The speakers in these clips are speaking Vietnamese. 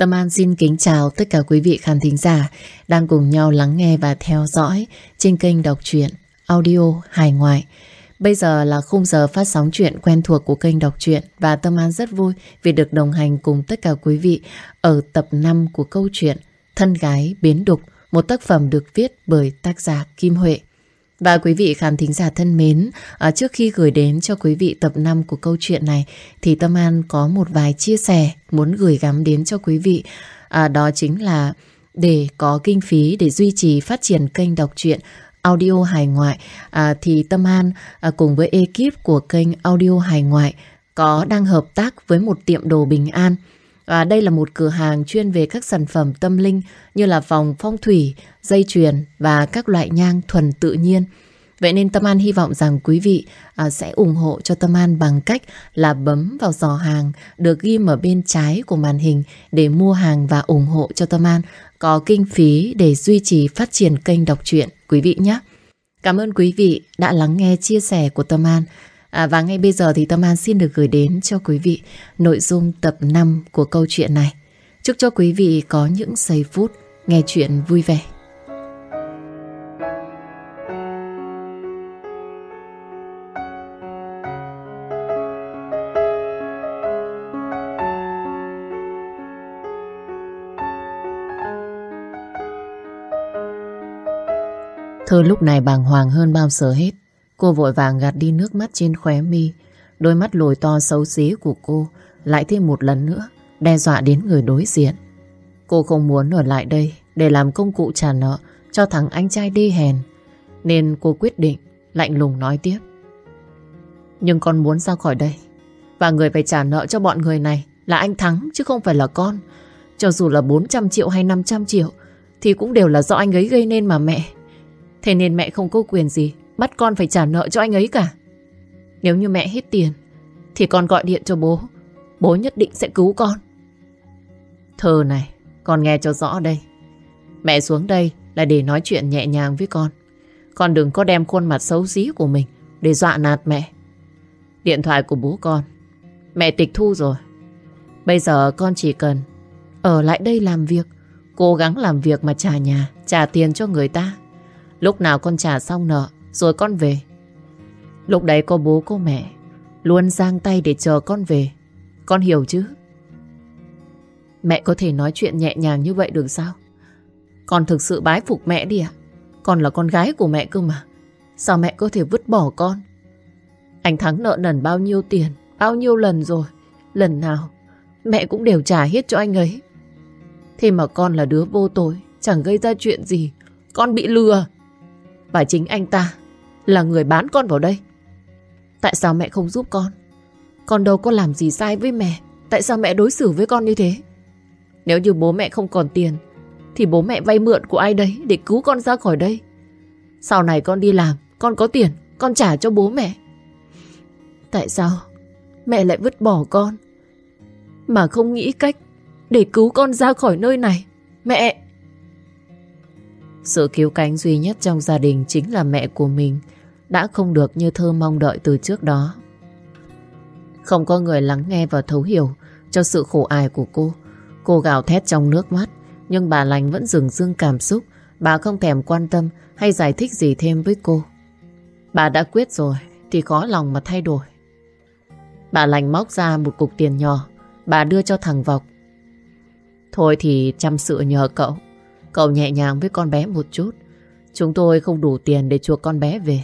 Tâm An xin kính chào tất cả quý vị khán thính giả đang cùng nhau lắng nghe và theo dõi trên kênh đọc truyện audio hài ngoại. Bây giờ là khung giờ phát sóng chuyện quen thuộc của kênh đọc truyện và Tâm An rất vui vì được đồng hành cùng tất cả quý vị ở tập 5 của câu chuyện Thân gái biến đục, một tác phẩm được viết bởi tác giả Kim Huệ. Và quý vị khán thính giả thân mến, à, trước khi gửi đến cho quý vị tập 5 của câu chuyện này thì Tâm An có một vài chia sẻ muốn gửi gắm đến cho quý vị. À, đó chính là để có kinh phí để duy trì phát triển kênh đọc truyện audio hài ngoại à, thì Tâm An à, cùng với ekip của kênh audio hài ngoại có đang hợp tác với một tiệm đồ bình an. Và đây là một cửa hàng chuyên về các sản phẩm tâm linh như là vòng phong thủy, dây chuyền và các loại nhang thuần tự nhiên. Vậy nên Tâm An hy vọng rằng quý vị à, sẽ ủng hộ cho Tâm An bằng cách là bấm vào giỏ hàng được ghi ở bên trái của màn hình để mua hàng và ủng hộ cho Tâm An có kinh phí để duy trì phát triển kênh đọc truyện quý vị nhé. Cảm ơn quý vị đã lắng nghe chia sẻ của Tâm An. À, và ngay bây giờ thì Tâm An xin được gửi đến cho quý vị nội dung tập 5 của câu chuyện này. Chúc cho quý vị có những giây phút nghe chuyện vui vẻ. Thơ lúc này bàng hoàng hơn bao giờ hết. Cô vội vàng gạt đi nước mắt trên khóe mi. Đôi mắt lồi to xấu xí của cô lại thêm một lần nữa, đe dọa đến người đối diện. Cô không muốn ở lại đây để làm công cụ trả nợ cho thằng anh trai đi hèn. Nên cô quyết định lạnh lùng nói tiếp. Nhưng con muốn ra khỏi đây. Và người phải trả nợ cho bọn người này là anh Thắng chứ không phải là con. Cho dù là 400 triệu hay 500 triệu thì cũng đều là do anh ấy gây nên mà mẹ. Thế nên mẹ không có quyền gì bắt con phải trả nợ cho anh ấy cả. Nếu như mẹ hết tiền thì con gọi điện cho bố. Bố nhất định sẽ cứu con. Thơ này, con nghe cho rõ đây. Mẹ xuống đây là để nói chuyện nhẹ nhàng với con. Con đừng có đem khuôn mặt xấu xí của mình để dọa nạt mẹ. Điện thoại của bố con, mẹ tịch thu rồi. Bây giờ con chỉ cần ở lại đây làm việc, cố gắng làm việc mà trả nhà, trả tiền cho người ta. Lúc nào con trả xong nợ, Rồi con về. Lúc đấy có bố, có mẹ, Luôn giang tay để chờ con về. Con hiểu chứ? Mẹ có thể nói chuyện nhẹ nhàng như vậy được sao? Con thực sự bái phục mẹ đi à Con là con gái của mẹ cơ mà. Sao mẹ có thể vứt bỏ con? Anh Thắng nợ nần bao nhiêu tiền, Bao nhiêu lần rồi? Lần nào, Mẹ cũng đều trả hết cho anh ấy. Thế mà con là đứa vô tội, Chẳng gây ra chuyện gì. Con bị lừa và chính anh ta là người bán con vào đây. Tại sao mẹ không giúp con? Con đâu có làm gì sai với mẹ. Tại sao mẹ đối xử với con như thế? Nếu như bố mẹ không còn tiền, thì bố mẹ vay mượn của ai đấy để cứu con ra khỏi đây. Sau này con đi làm, con có tiền, con trả cho bố mẹ. Tại sao mẹ lại vứt bỏ con? Mà không nghĩ cách để cứu con ra khỏi nơi này. Mẹ! Sự cứu cánh duy nhất trong gia đình chính là mẹ của mình đã không được như thơ mong đợi từ trước đó. Không có người lắng nghe và thấu hiểu cho sự khổ ải của cô. Cô gào thét trong nước mắt, nhưng bà lành vẫn dừng dưng cảm xúc. Bà không thèm quan tâm hay giải thích gì thêm với cô. Bà đã quyết rồi, thì khó lòng mà thay đổi. Bà lành móc ra một cục tiền nhỏ, bà đưa cho thằng Vọc. Thôi thì chăm sự nhờ cậu. Cậu nhẹ nhàng với con bé một chút. Chúng tôi không đủ tiền để chuộc con bé về.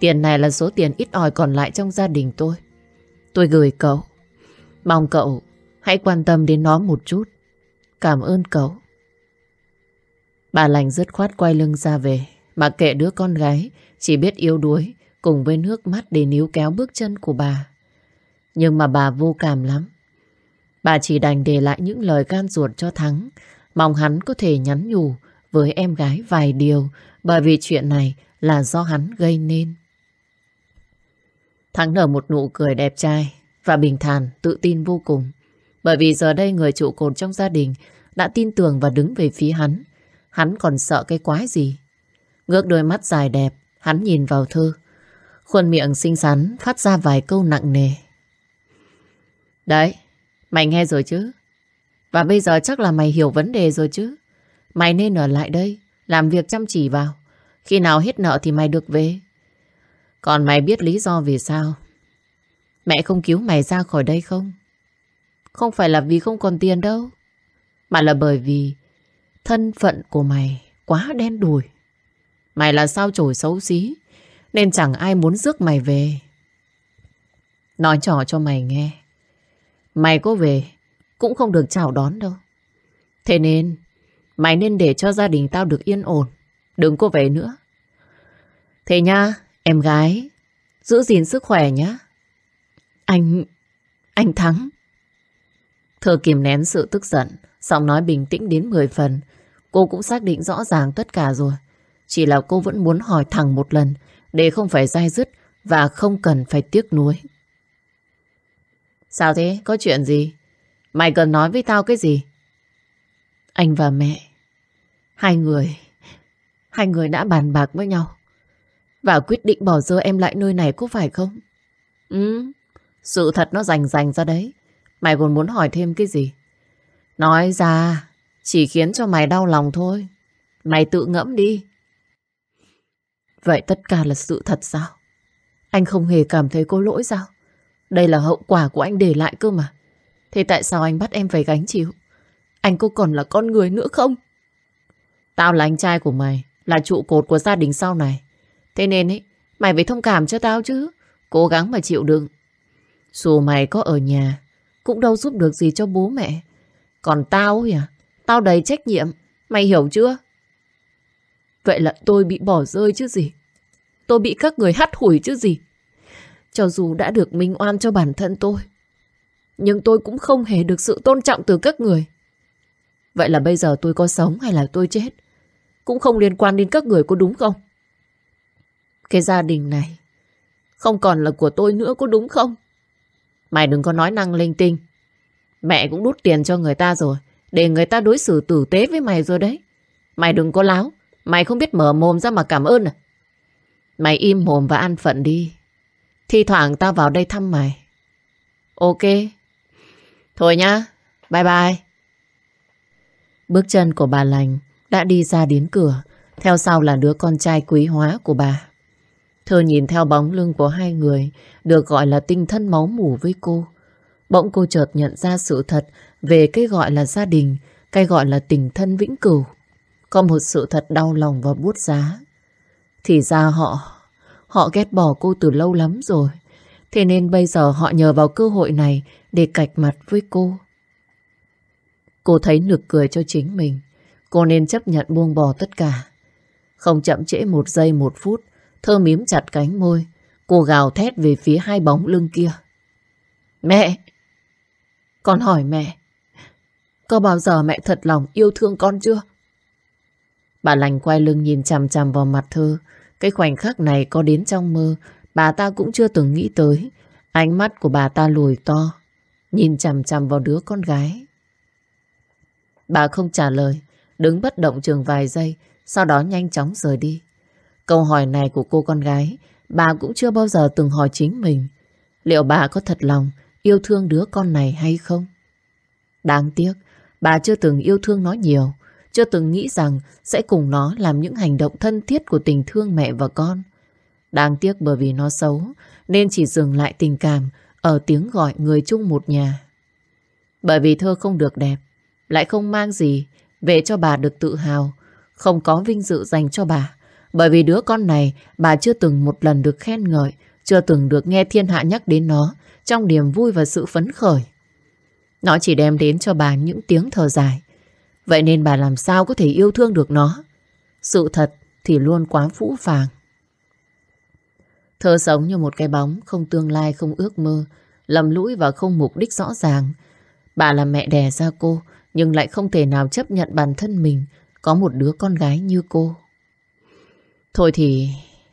Tiền này là số tiền ít ỏi còn lại trong gia đình tôi. Tôi gửi cậu. Mong cậu hãy quan tâm đến nó một chút. Cảm ơn cậu. Bà lành dứt khoát quay lưng ra về. Mà kệ đứa con gái chỉ biết yếu đuối cùng với nước mắt để níu kéo bước chân của bà. Nhưng mà bà vô cảm lắm. Bà chỉ đành để lại những lời gan ruột cho Thắng Mong hắn có thể nhắn nhủ với em gái vài điều bởi vì chuyện này là do hắn gây nên. Thắng nở một nụ cười đẹp trai và bình thản, tự tin vô cùng. Bởi vì giờ đây người trụ cột trong gia đình đã tin tưởng và đứng về phía hắn. Hắn còn sợ cái quái gì. Ngước đôi mắt dài đẹp, hắn nhìn vào thơ. Khuôn miệng xinh xắn phát ra vài câu nặng nề. Đấy, mày nghe rồi chứ? Và bây giờ chắc là mày hiểu vấn đề rồi chứ. Mày nên ở lại đây, làm việc chăm chỉ vào. Khi nào hết nợ thì mày được về. Còn mày biết lý do vì sao mẹ không cứu mày ra khỏi đây không? Không phải là vì không còn tiền đâu. Mà là bởi vì thân phận của mày quá đen đủi. Mày là sao chổi xấu xí nên chẳng ai muốn rước mày về. Nói trò cho mày nghe. Mày có về cũng không được chào đón đâu. Thế nên mày nên để cho gia đình tao được yên ổn. Đừng có về nữa. Thế nha, em gái. Giữ gìn sức khỏe nhá. Anh... anh thắng. Thơ kìm nén sự tức giận, giọng nói bình tĩnh đến 10 phần. Cô cũng xác định rõ ràng tất cả rồi. Chỉ là cô vẫn muốn hỏi thẳng một lần để không phải dai dứt và không cần phải tiếc nuối. Sao thế? Có chuyện gì? Mày cần nói với tao cái gì? Anh và mẹ, hai người, hai người đã bàn bạc với nhau và quyết định bỏ rơi em lại nơi này có phải không? Ừ, sự thật nó rành rành ra đấy. Mày còn muốn hỏi thêm cái gì? Nói ra, chỉ khiến cho mày đau lòng thôi. Mày tự ngẫm đi. Vậy tất cả là sự thật sao? Anh không hề cảm thấy có lỗi sao? Đây là hậu quả của anh để lại cơ mà. Thế tại sao anh bắt em phải gánh chịu? Anh có còn là con người nữa không? Tao là anh trai của mày, là trụ cột của gia đình sau này. Thế nên ấy, mày phải thông cảm cho tao chứ. Cố gắng mà chịu đựng. Dù mày có ở nhà, cũng đâu giúp được gì cho bố mẹ. Còn tao ấy à, tao đầy trách nhiệm. Mày hiểu chưa? Vậy là tôi bị bỏ rơi chứ gì. Tôi bị các người hắt hủi chứ gì. Cho dù đã được minh oan cho bản thân tôi, nhưng tôi cũng không hề được sự tôn trọng từ các người. Vậy là bây giờ tôi có sống hay là tôi chết, cũng không liên quan đến các người có đúng không? Cái gia đình này không còn là của tôi nữa có đúng không? Mày đừng có nói năng linh tinh. Mẹ cũng đút tiền cho người ta rồi, để người ta đối xử tử tế với mày rồi đấy. Mày đừng có láo, mày không biết mở mồm ra mà cảm ơn à? Mày im mồm và ăn phận đi. Thi thoảng tao vào đây thăm mày. Ok. Thôi nhá. Bye bye. Bước chân của bà lành đã đi ra đến cửa. Theo sau là đứa con trai quý hóa của bà. Thơ nhìn theo bóng lưng của hai người được gọi là tinh thân máu mủ với cô. Bỗng cô chợt nhận ra sự thật về cái gọi là gia đình, cái gọi là tình thân vĩnh cửu. Có một sự thật đau lòng và buốt giá. Thì ra họ, họ ghét bỏ cô từ lâu lắm rồi. Thế nên bây giờ họ nhờ vào cơ hội này để cạch mặt với cô. Cô thấy nực cười cho chính mình. Cô nên chấp nhận buông bỏ tất cả. Không chậm trễ một giây một phút, Thơ mím chặt cánh môi. Cô gào thét về phía hai bóng lưng kia. Mẹ! Con hỏi mẹ. Có bao giờ mẹ thật lòng yêu thương con chưa? Bà lành quay lưng nhìn chằm chằm vào mặt thơ. Cái khoảnh khắc này có đến trong mơ, bà ta cũng chưa từng nghĩ tới. Ánh mắt của bà ta lùi to, nhìn chằm chằm vào đứa con gái. Bà không trả lời, đứng bất động trường vài giây, sau đó nhanh chóng rời đi. Câu hỏi này của cô con gái, bà cũng chưa bao giờ từng hỏi chính mình. Liệu bà có thật lòng yêu thương đứa con này hay không? Đáng tiếc, bà chưa từng yêu thương nó nhiều, chưa từng nghĩ rằng sẽ cùng nó làm những hành động thân thiết của tình thương mẹ và con. Đáng tiếc bởi vì nó xấu, nên chỉ dừng lại tình cảm ở tiếng gọi người chung một nhà. Bởi vì thơ không được đẹp, lại không mang gì về cho bà được tự hào, không có vinh dự dành cho bà, bởi vì đứa con này bà chưa từng một lần được khen ngợi, chưa từng được nghe thiên hạ nhắc đến nó trong niềm vui và sự phấn khởi. Nó chỉ đem đến cho bà những tiếng thở dài. Vậy nên bà làm sao có thể yêu thương được nó? Sự thật thì luôn quá phũ phàng. Thơ sống như một cái bóng, không tương lai, không ước mơ, lầm lũi và không mục đích rõ ràng. Bà là mẹ đẻ ra cô, nhưng lại không thể nào chấp nhận bản thân mình có một đứa con gái như cô. Thôi thì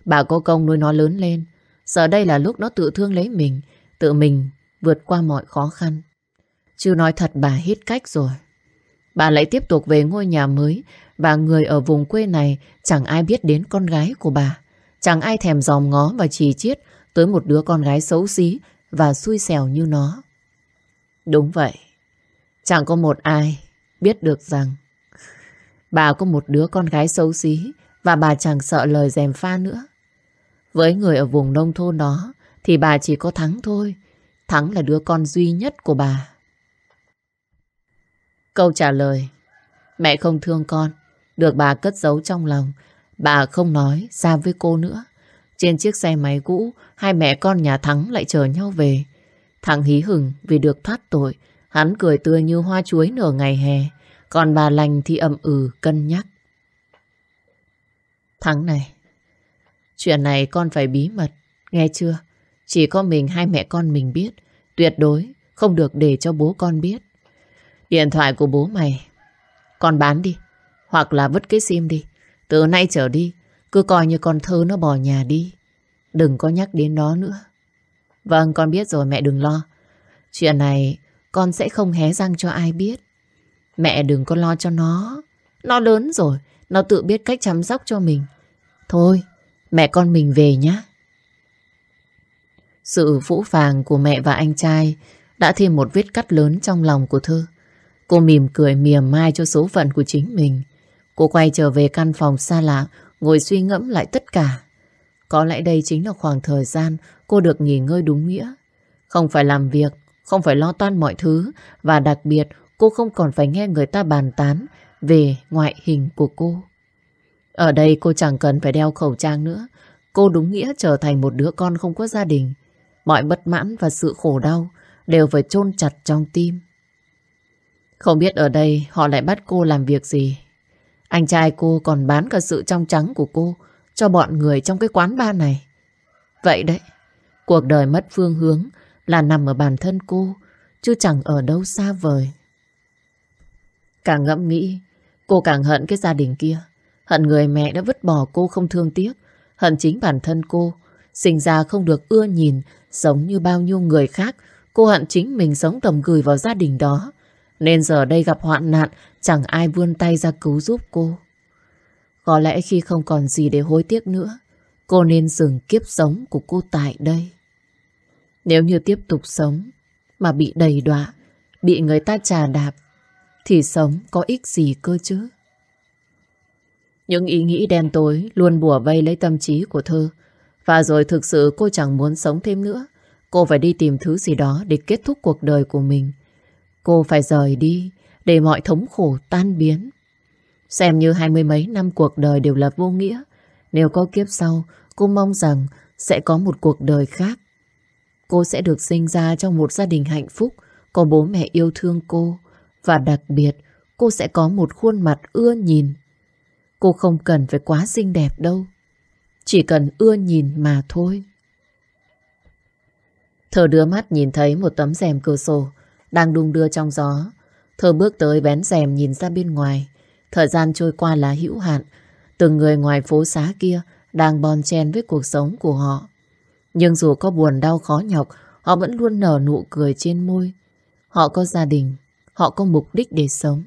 bà có công nuôi nó lớn lên. Giờ đây là lúc nó tự thương lấy mình, tự mình vượt qua mọi khó khăn. Chứ nói thật bà hết cách rồi. Bà lại tiếp tục về ngôi nhà mới và người ở vùng quê này chẳng ai biết đến con gái của bà. Chẳng ai thèm dòm ngó và chỉ chiết tới một đứa con gái xấu xí và xui xẻo như nó. Đúng vậy. Chẳng có một ai biết được rằng bà có một đứa con gái xấu xí và bà chẳng sợ lời dèm pha nữa. Với người ở vùng nông thôn đó thì bà chỉ có Thắng thôi. Thắng là đứa con duy nhất của bà. Câu trả lời, Mẹ không thương con, Được bà cất giấu trong lòng Bà không nói ra với cô nữa. Trên chiếc xe máy cũ, Hai mẹ con nhà Thắng lại chờ nhau về. Thắng hí hửng vì được thoát tội. Hắn cười tươi như hoa chuối nửa ngày hè. Còn bà lành thì ậm ừ cân nhắc. Thắng này, Chuyện này con phải bí mật, Nghe chưa? Chỉ có mình hai mẹ con mình biết. Tuyệt đối không được để cho bố con biết. Điện thoại của bố mày, Con bán đi, Hoặc là vứt cái sim đi. Từ nay trở đi, Cứ coi như con thơ nó bỏ nhà đi. Đừng có nhắc đến nó nữa. Vâng con biết rồi, mẹ đừng lo. Chuyện này, con sẽ không hé răng cho ai biết. Mẹ đừng có lo cho nó. Nó lớn rồi, Nó tự biết cách chăm sóc cho mình. Thôi, mẹ con mình về nhé Sự phũ phàng của mẹ và anh trai Đã thêm một vết cắt lớn trong lòng của Thư Cô mỉm cười mỉa mai cho số phận của chính mình. Cô quay trở về căn phòng xa lạ, ngồi suy ngẫm lại tất cả. Có lẽ đây chính là khoảng thời gian cô được nghỉ ngơi đúng nghĩa. Không phải làm việc, không phải lo toan mọi thứ, và đặc biệt cô không còn phải nghe người ta bàn tán về ngoại hình của cô. Ở đây cô chẳng cần phải đeo khẩu trang nữa. Cô đúng nghĩa trở thành một đứa con không có gia đình. Mọi bất mãn và sự khổ đau đều phải chôn chặt trong tim. Không biết ở đây họ lại bắt cô làm việc gì. Anh trai cô còn bán cả sự trong trắng của cô cho bọn người trong cái quán bar này. Vậy đấy, cuộc đời mất phương hướng là nằm ở bản thân cô, chứ chẳng ở đâu xa vời. Càng ngẫm nghĩ, cô càng hận cái gia đình kia. Hận người mẹ đã vứt bỏ cô không thương tiếc. Hận chính bản thân cô, sinh ra không được ưa nhìn, giống như bao nhiêu người khác. Cô hận chính mình sống tầm gửi vào gia đình đó. Nên giờ đây gặp hoạn nạn, chẳng ai vươn tay ra cứu giúp cô. Có lẽ khi không còn gì để hối tiếc nữa, cô nên dừng kiếp sống của cô tại đây. Nếu như tiếp tục sống mà bị đầy đọa, bị người ta trà đạp, thì sống có ích gì cơ chứ? Những ý nghĩ đen tối luôn bùa vây lấy tâm trí của Thơ. Và rồi thực sự cô chẳng muốn sống thêm nữa. Cô phải đi tìm thứ gì đó để kết thúc cuộc đời của mình. Cô phải rời đi để mọi thống khổ tan biến. Xem như hai mươi mấy năm cuộc đời đều là vô nghĩa. Nếu có kiếp sau, cô mong rằng sẽ có một cuộc đời khác. Cô sẽ được sinh ra trong một gia đình hạnh phúc, có bố mẹ yêu thương cô. Và đặc biệt, cô sẽ có một khuôn mặt ưa nhìn. Cô không cần phải quá xinh đẹp đâu. Chỉ cần ưa nhìn mà thôi. Thở đưa mắt nhìn thấy một tấm rèm cửa sổ đang đung đưa trong gió. Thơ bước tới bén rèm nhìn ra bên ngoài. Thời gian trôi qua là hữu hạn. Từng người ngoài phố xá kia đang bon chen với cuộc sống của họ. Nhưng dù có buồn đau khó nhọc, họ vẫn luôn nở nụ cười trên môi. Họ có gia đình, họ có mục đích để sống.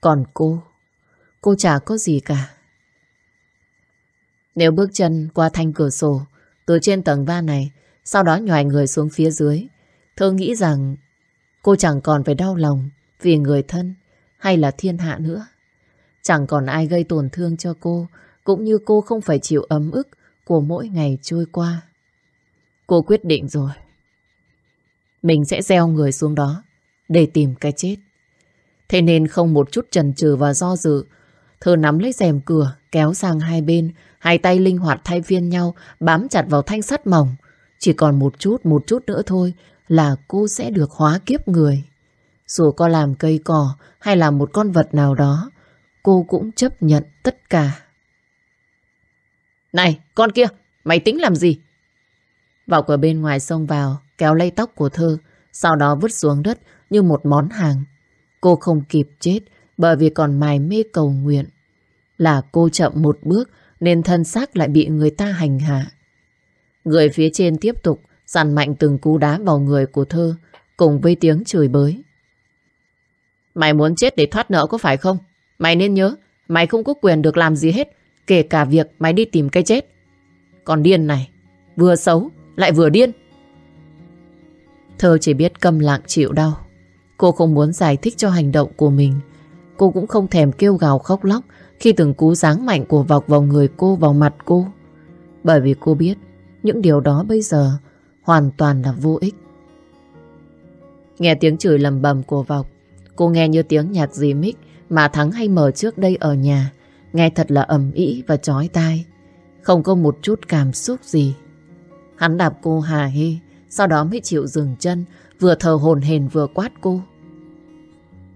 Còn cô, cô chả có gì cả. Nếu bước chân qua thanh cửa sổ, từ trên tầng ba này, sau đó nhòi người xuống phía dưới, Thơ nghĩ rằng Cô chẳng còn phải đau lòng vì người thân hay là thiên hạ nữa. Chẳng còn ai gây tổn thương cho cô, cũng như cô không phải chịu ấm ức của mỗi ngày trôi qua. Cô quyết định rồi. Mình sẽ gieo người xuống đó để tìm cái chết. Thế nên không một chút chần chừ và do dự, Thơ nắm lấy rèm cửa, kéo sang hai bên, hai tay linh hoạt thay phiên nhau, bám chặt vào thanh sắt mỏng. Chỉ còn một chút, một chút nữa thôi là cô sẽ được hóa kiếp người. Dù có làm cây cỏ hay là một con vật nào đó, cô cũng chấp nhận tất cả. Này, con kia, mày tính làm gì? Vào cửa bên ngoài xông vào, kéo lấy tóc của Thơ, sau đó vứt xuống đất như một món hàng. Cô không kịp chết bởi vì còn mài mê cầu nguyện. Là cô chậm một bước nên thân xác lại bị người ta hành hạ. Người phía trên tiếp tục dàn mạnh từng cú đá vào người của thơ Cùng với tiếng chửi bới Mày muốn chết để thoát nợ có phải không? Mày nên nhớ Mày không có quyền được làm gì hết Kể cả việc mày đi tìm cái chết Còn điên này Vừa xấu lại vừa điên Thơ chỉ biết câm lặng chịu đau Cô không muốn giải thích cho hành động của mình. Cô cũng không thèm kêu gào khóc lóc khi từng cú giáng mạnh của vọc vào người cô, vào mặt cô. Bởi vì cô biết những điều đó bây giờ hoàn toàn là vô ích. Nghe tiếng chửi lầm bầm của vọc, cô nghe như tiếng nhạc dì mix mà Thắng hay mở trước đây ở nhà. Nghe thật là ầm ĩ và chói tai. Không có một chút cảm xúc gì. Hắn đạp cô hà hê, sau đó mới chịu dừng chân, vừa thờ hồn hền vừa quát cô.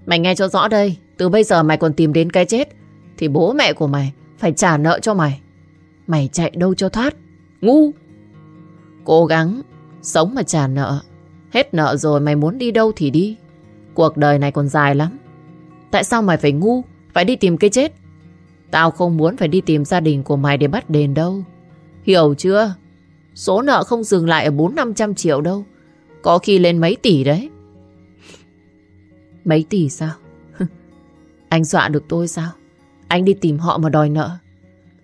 Mày nghe cho rõ đây, từ bây giờ mày còn tìm đến cái chết, thì bố mẹ của mày phải trả nợ cho mày. Mày chạy đâu cho thoát, ngu. Cố gắng, sống mà trả nợ. Hết nợ rồi mày muốn đi đâu thì đi. Cuộc đời này còn dài lắm. Tại sao mày phải ngu, phải đi tìm cái chết? Tao không muốn phải đi tìm gia đình của mày để bắt đền đâu. Hiểu chưa? Số nợ không dừng lại ở 4-500 triệu đâu. Có khi lên mấy tỷ đấy. Mấy tỷ sao? Anh dọa được tôi sao? Anh đi tìm họ mà đòi nợ.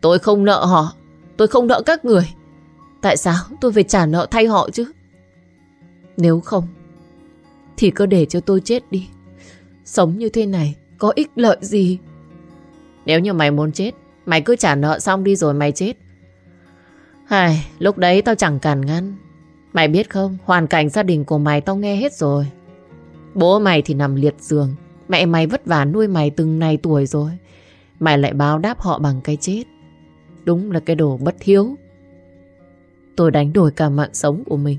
Tôi không nợ họ. Tôi không nợ các người. Tại sao tôi phải trả nợ thay họ chứ? Nếu không, thì cứ để cho tôi chết đi. Sống như thế này có ích lợi gì? Nếu như mày muốn chết, mày cứ trả nợ xong đi rồi mày chết. Hài, lúc đấy tao chẳng cản ngăn. Mày biết không, hoàn cảnh gia đình của mày tao nghe hết rồi. Bố mày thì nằm liệt giường, mẹ mày vất vả nuôi mày từng này tuổi rồi. Mày lại báo đáp họ bằng cái chết. Đúng là cái đồ bất hiếu. Tôi đánh đổi cả mạng sống của mình.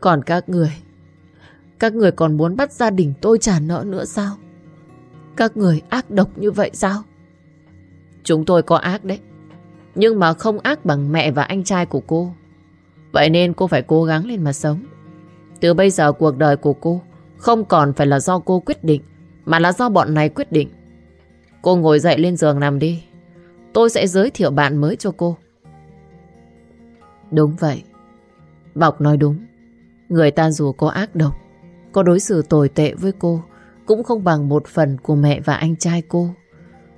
Còn các người, các người còn muốn bắt gia đình tôi trả nợ nữa sao? Các người ác độc như vậy sao? Chúng tôi có ác đấy. Nhưng mà không ác bằng mẹ và anh trai của cô. Vậy nên cô phải cố gắng lên mà sống. Từ bây giờ cuộc đời của cô không còn phải là do cô quyết định, mà là do bọn này quyết định. Cô ngồi dậy lên giường nằm đi. Tôi sẽ giới thiệu bạn mới cho cô. Đúng vậy. Bọc nói đúng. Người ta dù có ác độc, có đối xử tồi tệ với cô, cũng không bằng một phần của mẹ và anh trai cô.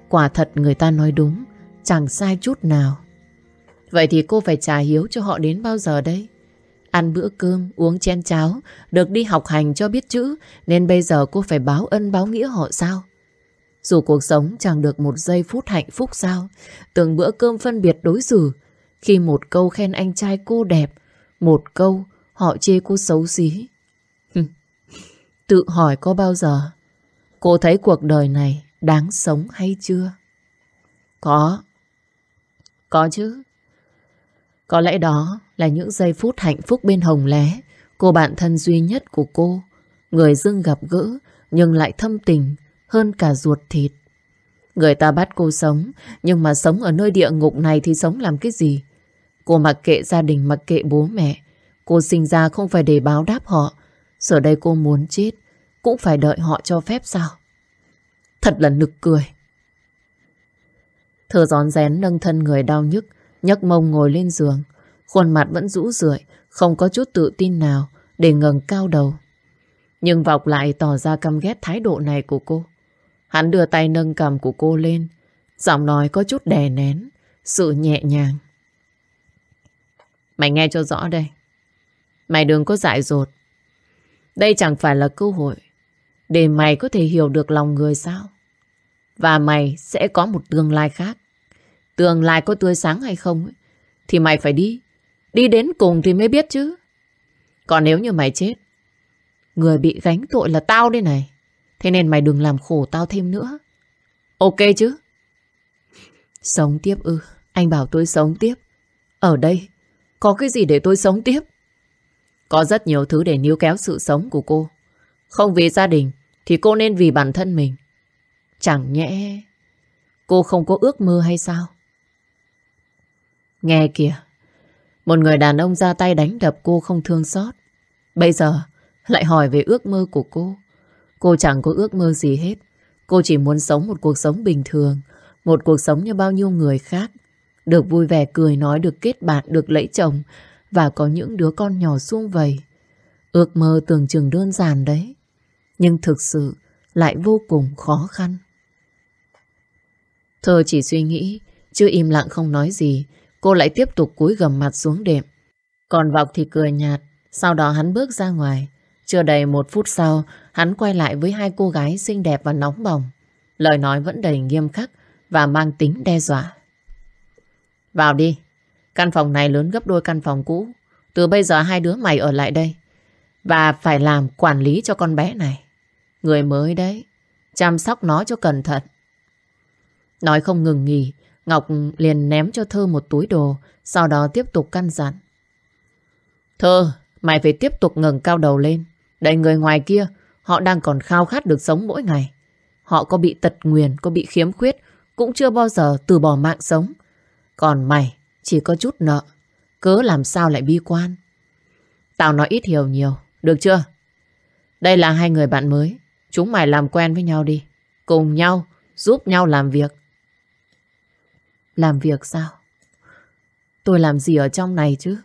Quả thật người ta nói đúng, chẳng sai chút nào. Vậy thì cô phải trả hiếu cho họ đến bao giờ đây? Ăn bữa cơm, uống chén cháo, được đi học hành cho biết chữ, nên bây giờ cô phải báo ân báo nghĩa họ sao? Dù cuộc sống chẳng được một giây phút hạnh phúc sao, từng bữa cơm phân biệt đối xử, khi một câu khen anh trai cô đẹp, một câu họ chê cô xấu xí. Tự hỏi có bao giờ cô thấy cuộc đời này đáng sống hay chưa? Có. Có chứ. Có lẽ đó là những giây phút hạnh phúc bên Hồng Lé, cô bạn thân duy nhất của cô. Người dưng gặp gỡ nhưng lại thâm tình hơn cả ruột thịt. Người ta bắt cô sống, nhưng mà sống ở nơi địa ngục này thì sống làm cái gì? Cô mặc kệ gia đình, mặc kệ bố mẹ. Cô sinh ra không phải để báo đáp họ. Giờ đây cô muốn chết, cũng phải đợi họ cho phép sao? Thật là nực cười. Thơ gión rén nâng thân người đau nhức, nhấc mông ngồi lên giường. Khuôn mặt vẫn rũ rượi, không có chút tự tin nào để ngẩng cao đầu. Nhưng Vọc lại tỏ ra căm ghét thái độ này của cô. Hắn đưa tay nâng cầm của cô lên, giọng nói có chút đè nén, sự nhẹ nhàng. Mày nghe cho rõ đây. Mày đừng có dại dột. Đây chẳng phải là cơ hội để mày có thể hiểu được lòng người sao. Và mày sẽ có một tương lai khác. Tương lai có tươi sáng hay không thì mày phải đi. Đi đến cùng thì mới biết chứ. Còn nếu như mày chết, người bị gánh tội là tao đây này. Thế nên mày đừng làm khổ tao thêm nữa. Ok chứ? Sống tiếp ư. Anh bảo tôi sống tiếp. Ở đây, có cái gì để tôi sống tiếp? Có rất nhiều thứ để níu kéo sự sống của cô. Không vì gia đình, thì cô nên vì bản thân mình. Chẳng nhẽ cô không có ước mơ hay sao? Nghe kìa, một người đàn ông ra tay đánh đập cô không thương xót. Bây giờ lại hỏi về ước mơ của cô. Cô chẳng có ước mơ gì hết. Cô chỉ muốn sống một cuộc sống bình thường, một cuộc sống như bao nhiêu người khác. Được vui vẻ cười nói, được kết bạn, được lấy chồng và có những đứa con nhỏ xuông vầy. Ước mơ tưởng chừng đơn giản đấy, nhưng thực sự lại vô cùng khó khăn. Thơ chỉ suy nghĩ, chưa im lặng không nói gì, cô lại tiếp tục cúi gầm mặt xuống đệm. Còn Vọc thì cười nhạt, sau đó hắn bước ra ngoài. Chưa đầy một phút sau, hắn quay lại với hai cô gái xinh đẹp và nóng bỏng. Lời nói vẫn đầy nghiêm khắc và mang tính đe dọa. Vào đi, căn phòng này lớn gấp đôi căn phòng cũ. Từ bây giờ hai đứa mày ở lại đây. Và phải làm quản lý cho con bé này. Người mới đấy, chăm sóc nó cho cẩn thận. Nói không ngừng nghỉ, Ngọc liền ném cho Thơ một túi đồ, sau đó tiếp tục căn dặn. Thơ, mày phải tiếp tục ngẩng cao đầu lên. đây người ngoài kia, họ đang còn khao khát được sống mỗi ngày. Họ có bị tật nguyền, có bị khiếm khuyết, cũng chưa bao giờ từ bỏ mạng sống. Còn mày, chỉ có chút nợ. Cớ làm sao lại bi quan. Tao nói ít hiểu nhiều, được chưa? Đây là hai người bạn mới. Chúng mày làm quen với nhau đi. Cùng nhau, giúp nhau làm việc. Làm việc sao? Tôi làm gì ở trong này chứ?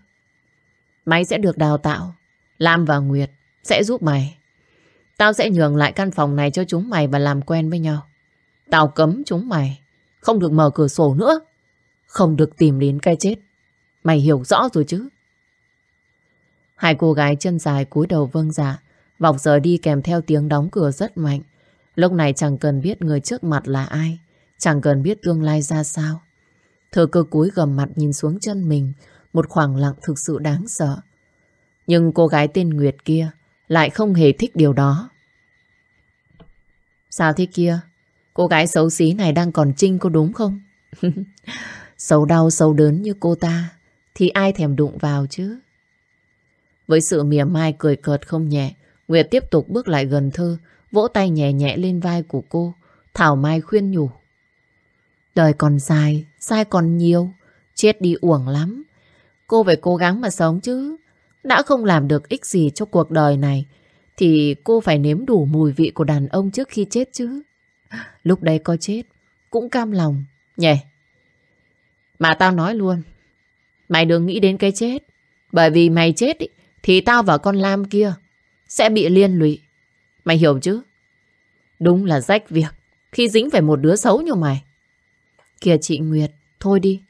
Mày sẽ được đào tạo. Lam và Nguyệt sẽ giúp mày. Tao sẽ nhường lại căn phòng này cho chúng mày và làm quen với nhau. Tao cấm chúng mày. Không được mở cửa sổ nữa. Không được tìm đến cái chết. Mày hiểu rõ rồi chứ? Hai cô gái chân dài cúi đầu vâng dạ. Vọc giờ đi kèm theo tiếng đóng cửa rất mạnh. Lúc này chẳng cần biết người trước mặt là ai. Chẳng cần biết tương lai ra sao. Thơ cơ cúi gầm mặt nhìn xuống chân mình. Một khoảng lặng thực sự đáng sợ. Nhưng cô gái tên Nguyệt kia lại không hề thích điều đó. Sao thế kia? Cô gái xấu xí này đang còn trinh có đúng không? sâu đau sâu đớn như cô ta thì ai thèm đụng vào chứ? Với sự mỉa mai cười cợt không nhẹ, Nguyệt tiếp tục bước lại gần Thơ, vỗ tay nhẹ nhẹ lên vai của cô, Thảo Mai khuyên nhủ. Đời còn dài, sai còn nhiều, chết đi uổng lắm. Cô phải cố gắng mà sống chứ. Đã không làm được ích gì cho cuộc đời này, thì cô phải nếm đủ mùi vị của đàn ông trước khi chết chứ. Lúc đấy có chết, cũng cam lòng, nhỉ? Mà tao nói luôn, mày đừng nghĩ đến cái chết. Bởi vì mày chết ý, thì tao và con Lam kia sẽ bị liên lụy. Mày hiểu chứ? Đúng là rách việc khi dính phải một đứa xấu như mày. Kìa chị Nguyệt, thôi đi,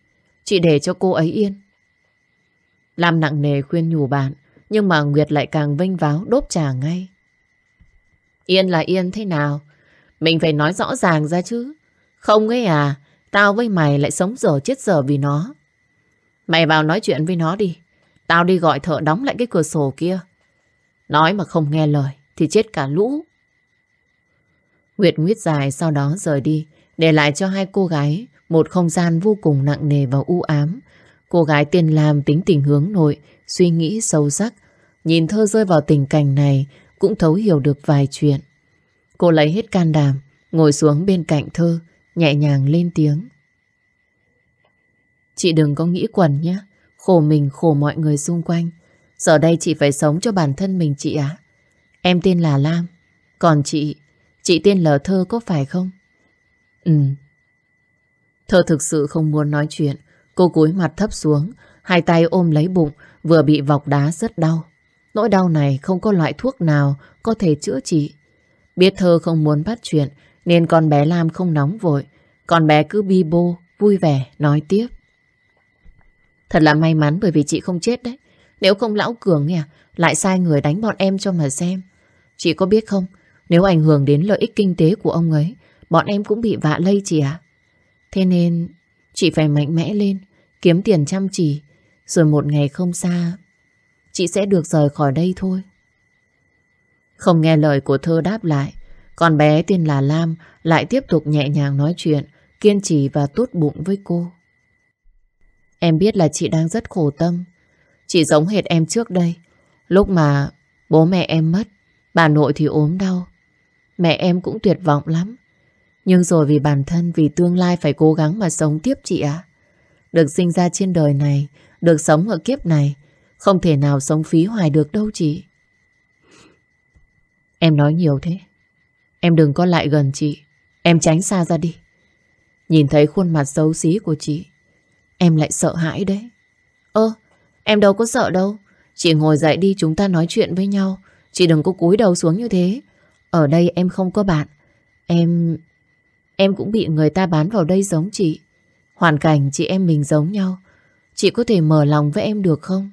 chị để cho cô ấy yên. Lam nặng nề khuyên nhủ bạn, nhưng mà Nguyệt lại càng vênh váo đốp trà ngay. Yên là yên thế nào? Mình phải nói rõ ràng ra chứ. Không ấy à, tao với mày lại sống dở chết dở vì nó. Mày vào nói chuyện với nó đi. Tao đi gọi thợ đóng lại cái cửa sổ kia. Nói mà không nghe lời thì chết cả lũ. Nguyệt nguyết dài sau đó rời đi, để lại cho hai cô gái một không gian vô cùng nặng nề và u ám. Cô gái tiền làm tính tình hướng nội, suy nghĩ sâu sắc. Nhìn thơ rơi vào tình cảnh này cũng thấu hiểu được vài chuyện. Cô lấy hết can đảm, ngồi xuống bên cạnh thơ, nhẹ nhàng lên tiếng. Chị đừng có nghĩ quẩn nhé. Khổ mình khổ mọi người xung quanh. Giờ đây chị phải sống cho bản thân mình chị ạ. Em tên là Lam. Còn chị, chị tên là Thơ có phải không? Ừ. Thơ thực sự không muốn nói chuyện. Cô cúi mặt thấp xuống, hai tay ôm lấy bụng, vừa bị vọc đá rất đau. Nỗi đau này không có loại thuốc nào có thể chữa trị. Biết Thơ không muốn bắt chuyện, nên con bé Lam không nóng vội. Con bé cứ bi bô, vui vẻ, nói tiếp. Thật là may mắn bởi vì chị không chết đấy. Nếu không lão Cường nhỉ, lại sai người đánh bọn em cho mà xem. Chị có biết không, nếu ảnh hưởng đến lợi ích kinh tế của ông ấy, bọn em cũng bị vạ lây chị ạ. Thế nên chị phải mạnh mẽ lên, kiếm tiền chăm chỉ, rồi một ngày không xa, chị sẽ được rời khỏi đây thôi. Không nghe lời của thơ đáp lại, con bé tên là Lam lại tiếp tục nhẹ nhàng nói chuyện, kiên trì và tốt bụng với cô. Em biết là chị đang rất khổ tâm. Chị giống hệt em trước đây. Lúc mà bố mẹ em mất, bà nội thì ốm đau. Mẹ em cũng tuyệt vọng lắm. Nhưng rồi vì bản thân, vì tương lai phải cố gắng mà sống tiếp chị ạ. Được sinh ra trên đời này, được sống ở kiếp này, không thể nào sống phí hoài được đâu chị. Em nói nhiều thế. Em đừng có lại gần chị. Em tránh xa ra đi. Nhìn thấy khuôn mặt xấu xí của chị, Em lại sợ hãi đấy. Ơ, em đâu có sợ đâu. Chị ngồi dậy đi chúng ta nói chuyện với nhau. Chị đừng có cúi đầu xuống như thế. Ở đây em không có bạn. Em... Em cũng bị người ta bán vào đây giống chị. Hoàn cảnh chị em mình giống nhau. Chị có thể mở lòng với em được không?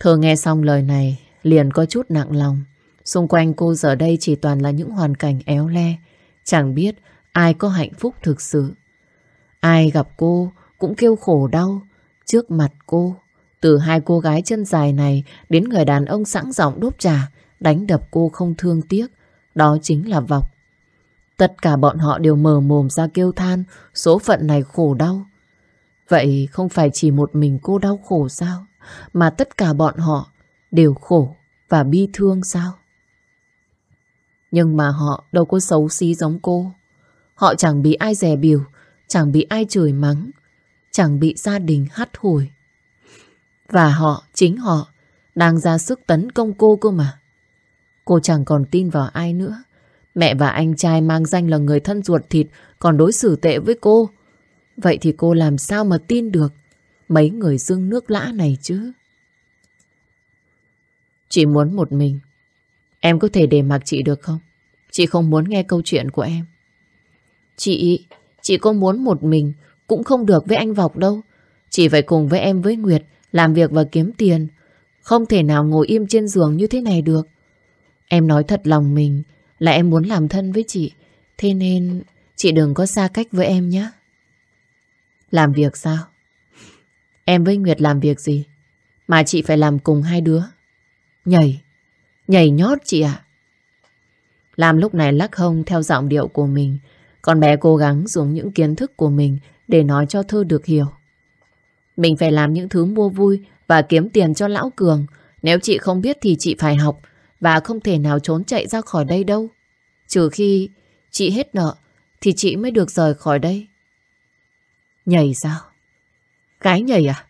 Thơ nghe xong lời này liền có chút nặng lòng. Xung quanh cô giờ đây chỉ toàn là những hoàn cảnh éo le. Chẳng biết ai có hạnh phúc thực sự. Ai gặp cô cũng kêu khổ đau trước mặt cô. Từ hai cô gái chân dài này đến người đàn ông sẵn giọng đốt trà, đánh đập cô không thương tiếc. Đó chính là Vọc. Tất cả bọn họ đều mờ mồm ra kêu than số phận này khổ đau. Vậy không phải chỉ một mình cô đau khổ sao? Mà tất cả bọn họ đều khổ và bi thương sao? Nhưng mà họ đâu có xấu xí giống cô. Họ chẳng bị ai dè biểu, chẳng bị ai chửi mắng, chẳng bị gia đình hắt hủi. Và họ, chính họ, đang ra sức tấn công cô cơ mà. Cô chẳng còn tin vào ai nữa. Mẹ và anh trai mang danh là người thân ruột thịt còn đối xử tệ với cô. Vậy thì cô làm sao mà tin được mấy người dưng nước lã này chứ? Chỉ muốn một mình. Em có thể để mặc chị được không? Chị không muốn nghe câu chuyện của em. Chị, chị có muốn một mình cũng không được với anh Vọc đâu. Chị phải cùng với em với Nguyệt làm việc và kiếm tiền. Không thể nào ngồi im trên giường như thế này được. Em nói thật lòng mình là em muốn làm thân với chị. Thế nên chị đừng có xa cách với em nhé. Làm việc sao? Em với Nguyệt làm việc gì? Mà chị phải làm cùng hai đứa. Nhảy. Nhảy nhót chị ạ. Làm lúc này lắc hông theo giọng điệu của mình. Con bé cố gắng dùng những kiến thức của mình để nói cho Thư được hiểu. Mình phải làm những thứ mua vui và kiếm tiền cho lão Cường. Nếu chị không biết thì chị phải học và không thể nào trốn chạy ra khỏi đây đâu. Trừ khi chị hết nợ thì chị mới được rời khỏi đây. Nhảy sao? Gái nhảy à?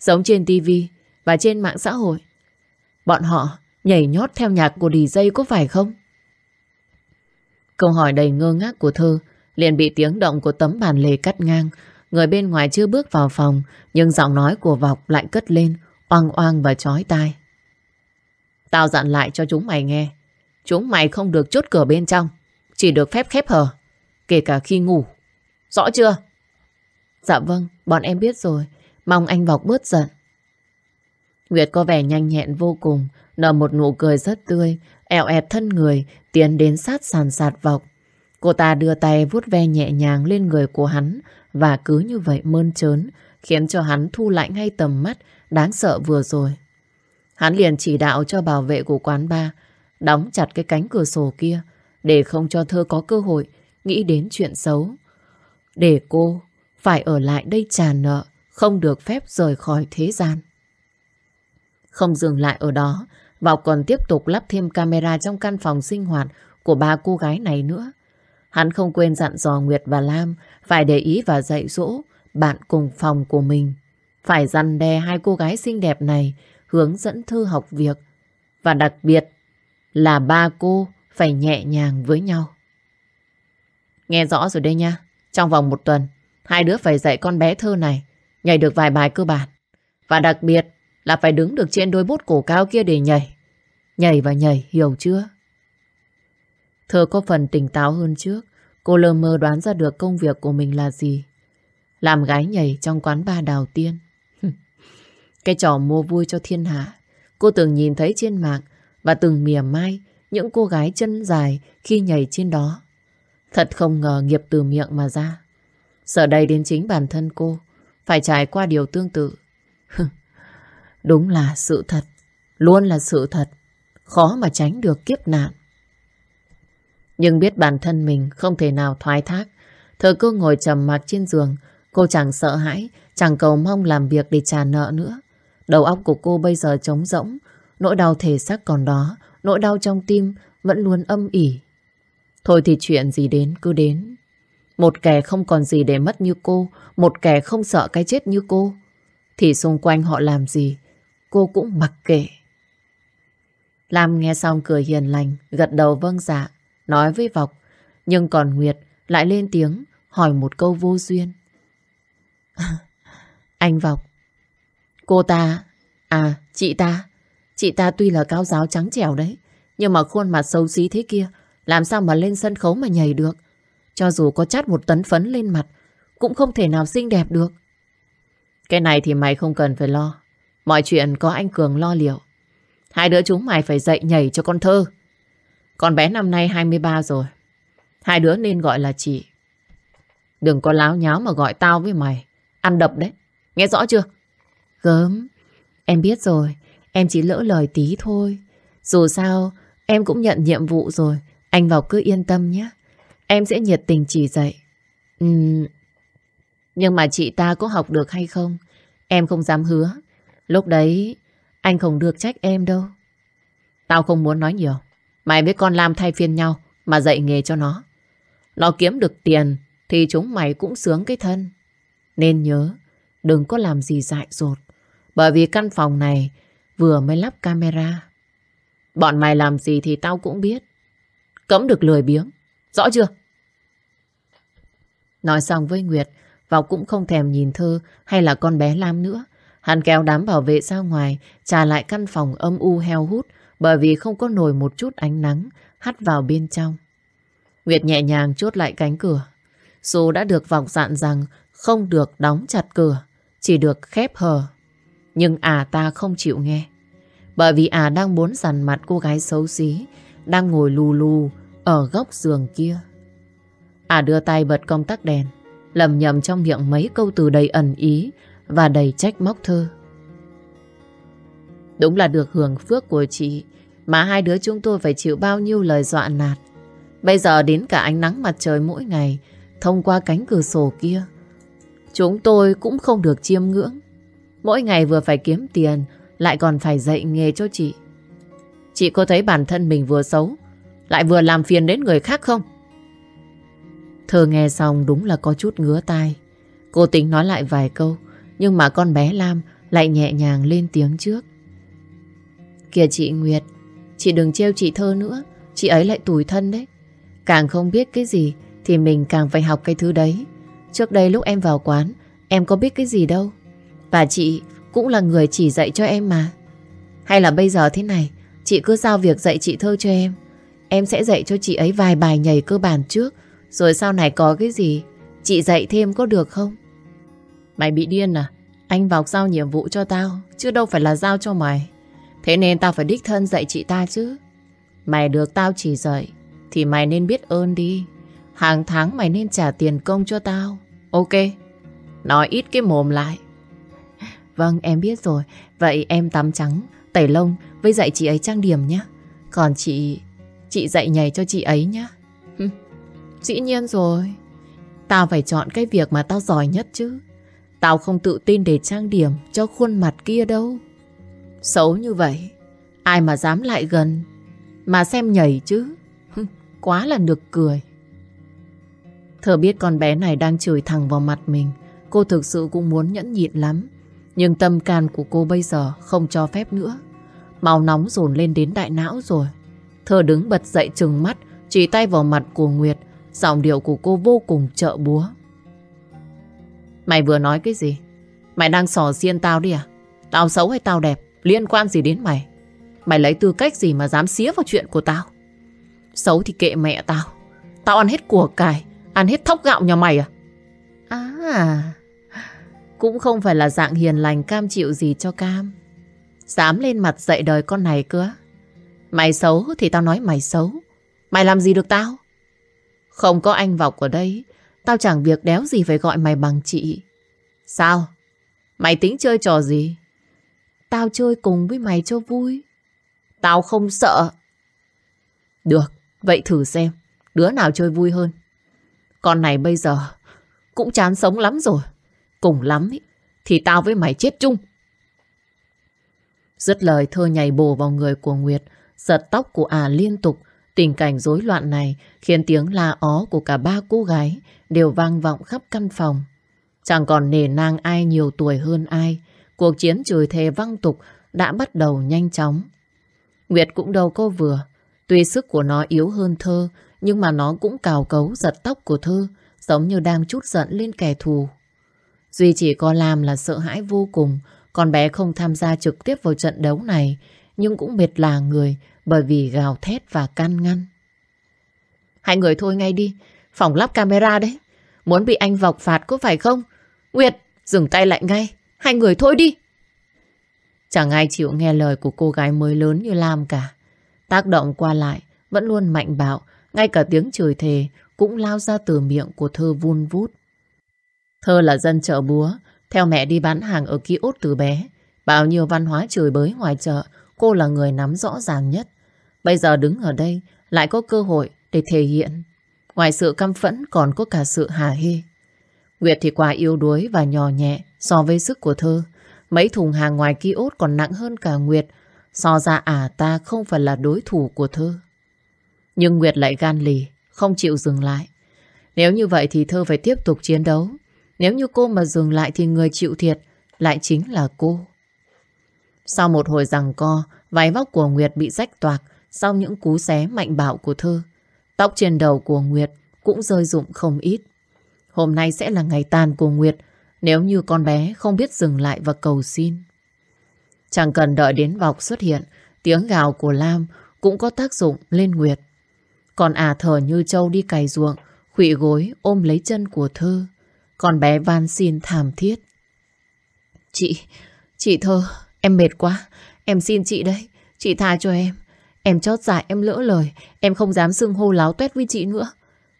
Giống trên tivi và trên mạng xã hội. Bọn họ nhảy nhót theo nhạc của DJ có phải không? Câu hỏi đầy ngơ ngác của Thơ liền bị tiếng động của tấm bàn lề cắt ngang. Người bên ngoài chưa bước vào phòng nhưng giọng nói của Vọc lại cất lên oang oang và chói tai. Tao dặn lại cho chúng mày nghe. Chúng mày không được chốt cửa bên trong. Chỉ được phép khép hờ. Kể cả khi ngủ. Rõ chưa? Dạ vâng, bọn em biết rồi. Mong anh Vọc bớt giận. Nguyệt có vẻ nhanh nhẹn vô cùng, nở một nụ cười rất tươi, eo ẹp thân người, tiến đến sát sàn sạt Vọc. Cô ta đưa tay vuốt ve nhẹ nhàng lên người của hắn và cứ như vậy mơn trớn, khiến cho hắn thu lại ngay tầm mắt đáng sợ vừa rồi. Hắn liền chỉ đạo cho bảo vệ của quán bar đóng chặt cái cánh cửa sổ kia để không cho thơ có cơ hội nghĩ đến chuyện xấu. Để cô phải ở lại đây trả nợ, không được phép rời khỏi thế gian. Không dừng lại ở đó, Bảo còn tiếp tục lắp thêm camera trong căn phòng sinh hoạt của ba cô gái này nữa. Hắn không quên dặn dò Nguyệt và Lam phải để ý và dạy dỗ bạn cùng phòng của mình. Phải dằn đe hai cô gái xinh đẹp này hướng dẫn Thư học việc. Và đặc biệt là ba cô phải nhẹ nhàng với nhau. Nghe rõ rồi đây nha. Trong vòng một tuần, hai đứa phải dạy con bé Thơ này nhảy được vài bài cơ bản. Và đặc biệt là phải đứng được trên đôi bút cổ cao kia để nhảy. Nhảy và nhảy, hiểu chưa? Thơ có phần tỉnh táo hơn trước. Cô lơ mơ đoán ra được công việc của mình là gì. Làm gái nhảy trong quán ba đào tiên. Cái trò mua vui cho thiên hạ. Cô từng nhìn thấy trên mạng và từng mỉa mai những cô gái chân dài khi nhảy trên đó. Thật không ngờ nghiệp từ miệng mà ra. Giờ đây đến chính bản thân cô phải trải qua điều tương tự. Đúng là sự thật, luôn là sự thật, khó mà tránh được kiếp nạn. Nhưng biết bản thân mình không thể nào thoái thác, thờ cô ngồi trầm mặc trên giường, cô chẳng sợ hãi, chẳng cầu mong làm việc để trả nợ nữa. Đầu óc của cô bây giờ trống rỗng, nỗi đau thể xác còn đó, nỗi đau trong tim vẫn luôn âm ỉ. Thôi thì chuyện gì đến cứ đến. Một kẻ không còn gì để mất như cô, một kẻ không sợ cái chết như cô, thì xung quanh họ làm gì, cô cũng mặc kệ. Lam nghe xong cười hiền lành, gật đầu vâng dạ, nói với Vọc, nhưng còn Nguyệt lại lên tiếng hỏi một câu vô duyên. Anh Vọc, cô ta, à chị ta, chị ta tuy là cao giáo trắng trẻo đấy, nhưng mà khuôn mặt xấu xí thế kia, làm sao mà lên sân khấu mà nhảy được. Cho dù có chát một tấn phấn lên mặt, cũng không thể nào xinh đẹp được. Cái này thì mày không cần phải lo. Mọi chuyện có anh Cường lo liệu. Hai đứa chúng mày phải dậy nhảy cho con thơ. Con bé năm nay 23 rồi. Hai đứa nên gọi là chị. Đừng có láo nháo mà gọi tao với mày. Ăn đập đấy. Nghe rõ chưa? Gớm. Em biết rồi. Em chỉ lỡ lời tí thôi. Dù sao, em cũng nhận nhiệm vụ rồi. Anh vào cứ yên tâm nhé. Em sẽ nhiệt tình chỉ dạy. Ừm... Nhưng mà chị ta có học được hay không? Em không dám hứa. Lúc đấy, anh không được trách em đâu. Tao không muốn nói nhiều. Mày với con Lam thay phiên nhau mà dạy nghề cho nó. Nó kiếm được tiền thì chúng mày cũng sướng cái thân. Nên nhớ, đừng có làm gì dại dột. Bởi vì căn phòng này vừa mới lắp camera. Bọn mày làm gì thì tao cũng biết. Cấm được lười biếng. Rõ chưa? Nói xong với Nguyệt, Vào cũng không thèm nhìn Thơ hay là con bé Lam nữa. Hắn kéo đám bảo vệ ra ngoài, trả lại căn phòng âm u heo hút bởi vì không có nổi một chút ánh nắng hắt vào bên trong. Nguyệt nhẹ nhàng chốt lại cánh cửa. Dù đã được vọng dặn rằng không được đóng chặt cửa, chỉ được khép hờ. Nhưng à ta không chịu nghe. Bởi vì à đang muốn dằn mặt cô gái xấu xí, đang ngồi lù lù ở góc giường kia. À đưa tay bật công tắc đèn, lầm nhầm trong miệng mấy câu từ đầy ẩn ý và đầy trách móc thơ. Đúng là được hưởng phước của chị, mà hai đứa chúng tôi phải chịu bao nhiêu lời dọa nạt. Bây giờ đến cả ánh nắng mặt trời mỗi ngày, thông qua cánh cửa sổ kia, chúng tôi cũng không được chiêm ngưỡng. Mỗi ngày vừa phải kiếm tiền, lại còn phải dạy nghề cho chị. Chị có thấy bản thân mình vừa xấu, lại vừa làm phiền đến người khác không? Thơ nghe xong đúng là có chút ngứa tai. Cô tính nói lại vài câu, nhưng mà con bé Lam lại nhẹ nhàng lên tiếng trước. Kìa chị Nguyệt, chị đừng trêu chị Thơ nữa, chị ấy lại tủi thân đấy. Càng không biết cái gì thì mình càng phải học cái thứ đấy. Trước đây lúc em vào quán, em có biết cái gì đâu. Và chị cũng là người chỉ dạy cho em mà. Hay là bây giờ thế này, chị cứ giao việc dạy chị Thơ cho em. Em sẽ dạy cho chị ấy vài bài nhảy cơ bản trước, rồi sau này có cái gì, chị dạy thêm có được không? Mày bị điên à? Anh vào giao nhiệm vụ cho tao, chứ đâu phải là giao cho mày. Thế nên tao phải đích thân dạy chị ta chứ. Mày được tao chỉ dạy, thì mày nên biết ơn đi. Hàng tháng mày nên trả tiền công cho tao. Ok. Nói ít cái mồm lại. Vâng, em biết rồi. Vậy em tắm trắng, tẩy lông với dạy chị ấy trang điểm nhé. Còn chị, chị dạy nhảy cho chị ấy nhé. Dĩ nhiên rồi. Tao phải chọn cái việc mà tao giỏi nhất chứ. Tao không tự tin để trang điểm cho khuôn mặt kia đâu. Xấu như vậy, ai mà dám lại gần, mà xem nhảy chứ. Quá là nực cười. Thơ biết con bé này đang chửi thẳng vào mặt mình. Cô thực sự cũng muốn nhẫn nhịn lắm. Nhưng tâm can của cô bây giờ không cho phép nữa. Màu nóng dồn lên đến đại não rồi. Thơ đứng bật dậy trừng mắt, chỉ tay vào mặt của Nguyệt. Giọng điệu của cô vô cùng trợ búa. Mày vừa nói cái gì? Mày đang sò xiên tao đi à? Tao xấu hay tao đẹp? Liên quan gì đến mày? Mày lấy tư cách gì mà dám xía vào chuyện của tao? Xấu thì kệ mẹ tao. Tao ăn hết của cải, ăn hết thóc gạo nhà mày à? À, cũng không phải là dạng hiền lành cam chịu gì cho cam. Dám lên mặt dạy đời con này cơ. Mày xấu thì tao nói mày xấu. Mày làm gì được tao? Không có anh Vọc ở đây, tao chẳng việc đéo gì phải gọi mày bằng chị. Sao? Mày tính chơi trò gì? Tao chơi cùng với mày cho vui. Tao không sợ. Được, vậy thử xem, đứa nào chơi vui hơn. Con này bây giờ cũng chán sống lắm rồi. Cùng lắm ý, thì tao với mày chết chung. Dứt lời thơ nhảy bổ vào người của Nguyệt, giật tóc của ả liên tục. Tình cảnh rối loạn này khiến tiếng la ó của cả ba cô gái đều vang vọng khắp căn phòng. Chẳng còn nề nang ai nhiều tuổi hơn ai. Cuộc chiến chửi thề văng tục đã bắt đầu nhanh chóng. Nguyệt cũng đâu có vừa. Tuy sức của nó yếu hơn Thơ, nhưng mà nó cũng cào cấu giật tóc của Thơ, giống như đang chút giận lên kẻ thù. Duy chỉ có làm là sợ hãi vô cùng, con bé không tham gia trực tiếp vào trận đấu này, nhưng cũng mệt là người bởi vì gào thét và can ngăn. Hai người thôi ngay đi, phòng lắp camera đấy. Muốn bị anh vọc phạt có phải không? Nguyệt, dừng tay lại ngay. Hai người thôi đi. Chẳng ai chịu nghe lời của cô gái mới lớn như Lam cả. Tác động qua lại, vẫn luôn mạnh bạo, ngay cả tiếng chửi thề cũng lao ra từ miệng của thơ vun vút. Thơ là dân chợ búa, theo mẹ đi bán hàng ở ký ốt từ bé. Bao nhiêu văn hóa chửi bới ngoài chợ, cô là người nắm rõ ràng nhất. Bây giờ đứng ở đây, lại có cơ hội để thể hiện. Ngoài sự căm phẫn còn có cả sự hà hê. Nguyệt thì quá yếu đuối và nhỏ nhẹ so với sức của thơ. Mấy thùng hàng ngoài ký ốt còn nặng hơn cả Nguyệt. So ra ả ta không phải là đối thủ của thơ. Nhưng Nguyệt lại gan lì, không chịu dừng lại. Nếu như vậy thì thơ phải tiếp tục chiến đấu. Nếu như cô mà dừng lại thì người chịu thiệt lại chính là cô. Sau một hồi rằng co, váy vóc của Nguyệt bị rách toạc sau những cú xé mạnh bạo của thơ. Tóc trên đầu của Nguyệt cũng rơi rụng không ít. Hôm nay sẽ là ngày tàn của Nguyệt nếu như con bé không biết dừng lại và cầu xin. Chẳng cần đợi đến vọc xuất hiện, tiếng gào của Lam cũng có tác dụng lên Nguyệt. Còn à thở như trâu đi cày ruộng, khủy gối ôm lấy chân của thơ. Con bé van xin thảm thiết. Chị, chị thơ, em mệt quá. Em xin chị đấy, chị tha cho em. Em chót dại em lỡ lời, em không dám xưng hô láo tuét với chị nữa.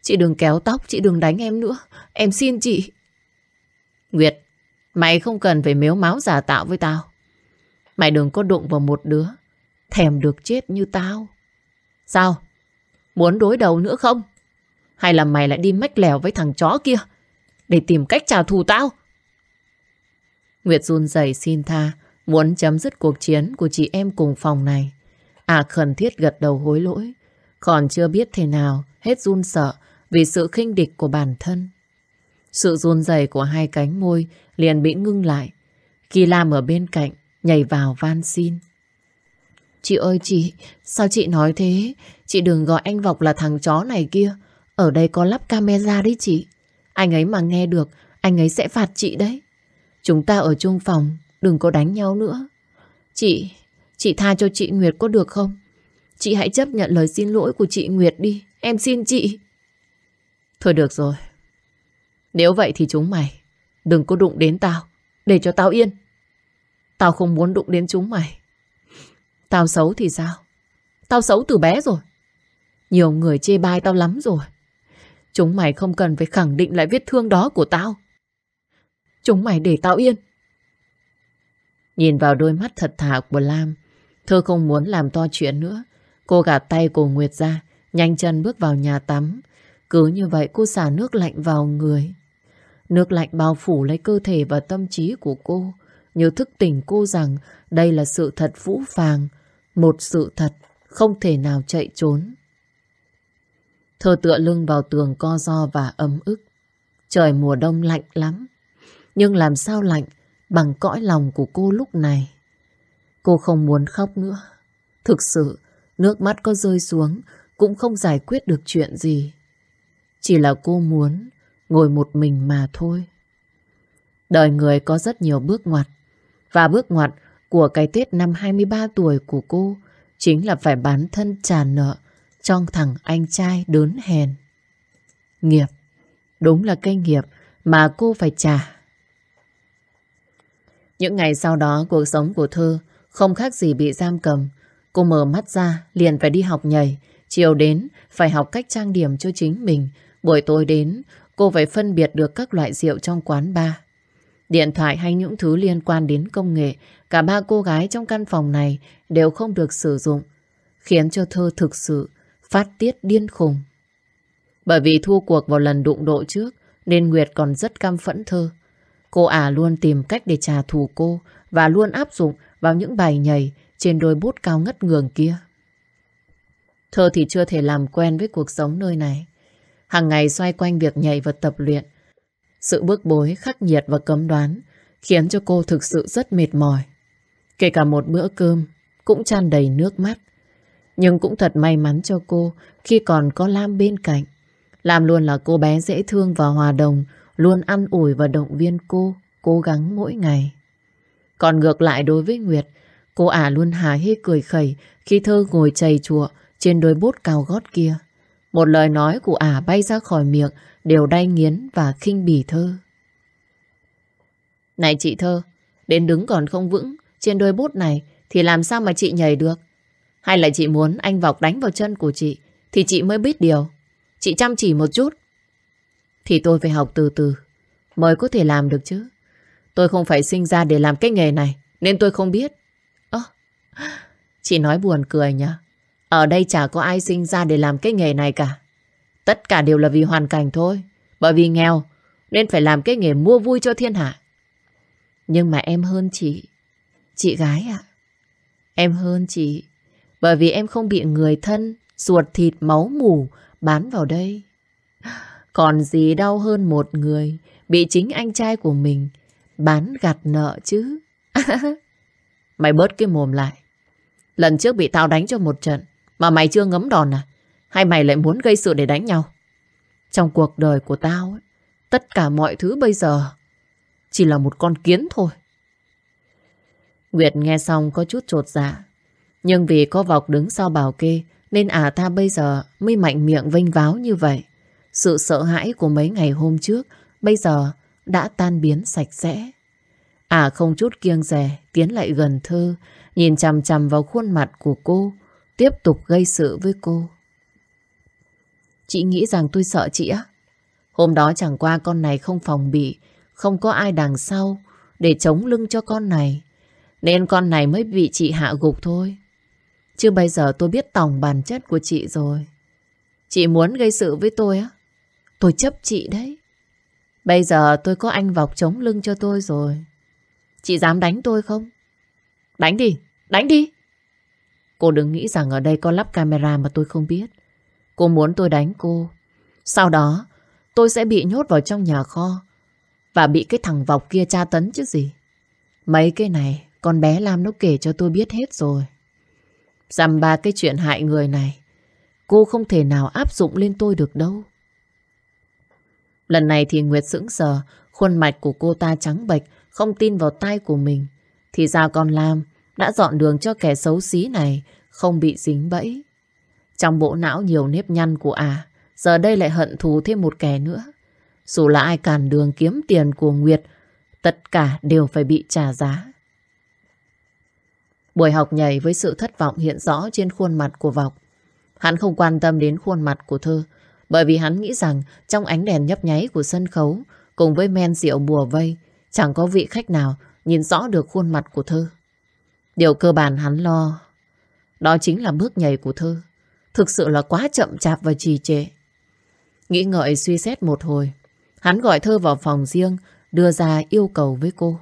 Chị đừng kéo tóc, chị đừng đánh em nữa. Em xin chị. Nguyệt, mày không cần phải mếu máu giả tạo với tao. Mày đừng có đụng vào một đứa thèm được chết như tao. Sao? Muốn đối đầu nữa không? Hay là mày lại đi mách lèo với thằng chó kia để tìm cách trả thù tao? Nguyệt run rẩy xin tha, muốn chấm dứt cuộc chiến của chị em cùng phòng này. À khẩn thiết gật đầu hối lỗi, còn chưa biết thế nào, hết run sợ vì sự khinh địch của bản thân. Sự run rẩy của hai cánh môi liền bị ngưng lại. Kỳ Lam ở bên cạnh, nhảy vào van xin. Chị ơi chị, sao chị nói thế? Chị đừng gọi anh Vọc là thằng chó này kia. Ở đây có lắp camera đấy chị. Anh ấy mà nghe được, anh ấy sẽ phạt chị đấy. Chúng ta ở chung phòng, đừng có đánh nhau nữa. Chị, chị tha cho chị Nguyệt có được không? Chị hãy chấp nhận lời xin lỗi của chị Nguyệt đi. Em xin chị. Thôi được rồi. Nếu vậy thì chúng mày đừng có đụng đến tao. Để cho tao yên. Tao không muốn đụng đến chúng mày. Tao xấu thì sao? Tao xấu từ bé rồi. Nhiều người chê bai tao lắm rồi. Chúng mày không cần phải khẳng định lại vết thương đó của tao. Chúng mày để tao yên. Nhìn vào đôi mắt thật thà của Lam, Thơ không muốn làm to chuyện nữa. Cô gạt tay của Nguyệt ra, nhanh chân bước vào nhà tắm. Cứ như vậy cô xả nước lạnh vào người. Nước lạnh bao phủ lấy cơ thể và tâm trí của cô, nhớ thức tỉnh cô rằng đây là sự thật vũ phàng, một sự thật không thể nào chạy trốn. Thơ tựa lưng vào tường co do và ấm ức. Trời mùa đông lạnh lắm. Nhưng làm sao lạnh bằng cõi lòng của cô lúc này. Cô không muốn khóc nữa. Thực sự, nước mắt có rơi xuống cũng không giải quyết được chuyện gì. Chỉ là cô muốn ngồi một mình mà thôi. Đời người có rất nhiều bước ngoặt. Và bước ngoặt của cái Tết năm 23 tuổi của cô chính là phải bán thân trả nợ cho thằng anh trai đớn hèn. Nghiệp. Đúng là cái nghiệp mà cô phải trả. Những ngày sau đó cuộc sống của Thư không khác gì bị giam cầm. Cô mở mắt ra liền phải đi học nhảy. Chiều đến phải học cách trang điểm cho chính mình. Buổi tối đến cô phải phân biệt được các loại rượu trong quán bar. Điện thoại hay những thứ liên quan đến công nghệ, cả ba cô gái trong căn phòng này đều không được sử dụng, khiến cho thơ thực sự phát tiết điên khùng. Bởi vì thua cuộc vào lần đụng độ trước, nên Nguyệt còn rất căm phẫn thơ. Cô ả luôn tìm cách để trả thù cô và luôn áp dụng vào những bài nhảy trên đôi bút cao ngất ngường kia. Thơ thì chưa thể làm quen với cuộc sống nơi này. Hàng ngày xoay quanh việc nhảy và tập luyện. Sự bước bối, khắc nghiệt và cấm đoán khiến cho cô thực sự rất mệt mỏi. Kể cả một bữa cơm cũng tràn đầy nước mắt. Nhưng cũng thật may mắn cho cô khi còn có Lam bên cạnh. Lam luôn là cô bé dễ thương và hòa đồng, luôn ăn ủi và động viên cô, cố gắng mỗi ngày. Còn ngược lại đối với Nguyệt, cô ả luôn hài hê cười khẩy khi thơ ngồi chầy chùa trên đôi bốt cao gót kia. Một lời nói của ả bay ra khỏi miệng đều đay nghiến và khinh bỉ thơ. Này chị thơ, đến đứng còn không vững trên đôi bút này thì làm sao mà chị nhảy được? Hay là chị muốn anh Vọc đánh vào chân của chị thì chị mới biết điều. Chị chăm chỉ một chút. Thì tôi phải học từ từ mới có thể làm được chứ. Tôi không phải sinh ra để làm cái nghề này nên tôi không biết. Ơ, chị nói buồn cười nhá. Ở đây chả có ai sinh ra để làm cái nghề này cả. Tất cả đều là vì hoàn cảnh thôi. Bởi vì nghèo nên phải làm cái nghề mua vui cho thiên hạ. Nhưng mà em hơn chị. Chị gái ạ. Em hơn chị. Bởi vì em không bị người thân, ruột thịt máu mủ bán vào đây. Còn gì đau hơn một người bị chính anh trai của mình bán gặt nợ chứ. mày bớt cái mồm lại. Lần trước bị tao đánh cho một trận mà mày chưa ngấm đòn à? Hay mày lại muốn gây sự để đánh nhau? Trong cuộc đời của tao ấy, tất cả mọi thứ bây giờ chỉ là một con kiến thôi. Nguyệt nghe xong có chút trột dạ. Nhưng vì có vọc đứng sau bảo kê nên ả à ta bây giờ mới mạnh miệng vinh váo như vậy. Sự sợ hãi của mấy ngày hôm trước bây giờ đã tan biến sạch sẽ. À không chút kiêng rè, tiến lại gần Thơ, nhìn chằm chằm vào khuôn mặt của cô, tiếp tục gây sự với cô. Chị nghĩ rằng tôi sợ chị á? Hôm đó chẳng qua con này không phòng bị, không có ai đằng sau để chống lưng cho con này. Nên con này mới bị chị hạ gục thôi. Chứ bây giờ tôi biết tổng bản chất của chị rồi. Chị muốn gây sự với tôi á? Tôi chấp chị đấy. Bây giờ tôi có anh vọc chống lưng cho tôi rồi. Chị dám đánh tôi không? Đánh đi, đánh đi. Cô đừng nghĩ rằng ở đây có lắp camera mà tôi không biết. Cô muốn tôi đánh cô. Sau đó, tôi sẽ bị nhốt vào trong nhà kho và bị cái thằng vọc kia tra tấn chứ gì. Mấy cái này, con bé Lam nó kể cho tôi biết hết rồi. Dằm ba cái chuyện hại người này, cô không thể nào áp dụng lên tôi được đâu. Lần này thì Nguyệt sững sờ, khuôn mặt của cô ta trắng bệch, không tin vào tay của mình. Thì ra con Lam đã dọn đường cho kẻ xấu xí này không bị dính bẫy. Trong bộ não nhiều nếp nhăn của à, giờ đây lại hận thù thêm một kẻ nữa. Dù là ai cản đường kiếm tiền của Nguyệt, tất cả đều phải bị trả giá. Buổi học nhảy với sự thất vọng hiện rõ trên khuôn mặt của Vọc. Hắn không quan tâm đến khuôn mặt của Thơ, bởi vì hắn nghĩ rằng trong ánh đèn nhấp nháy của sân khấu, cùng với men rượu bùa vây, chẳng có vị khách nào nhìn rõ được khuôn mặt của Thơ. Điều cơ bản hắn lo, đó chính là bước nhảy của Thơ. Thực sự là quá chậm chạp và trì trệ. Nghĩ ngợi suy xét một hồi, Hắn gọi Thơ vào phòng riêng, đưa ra yêu cầu với cô.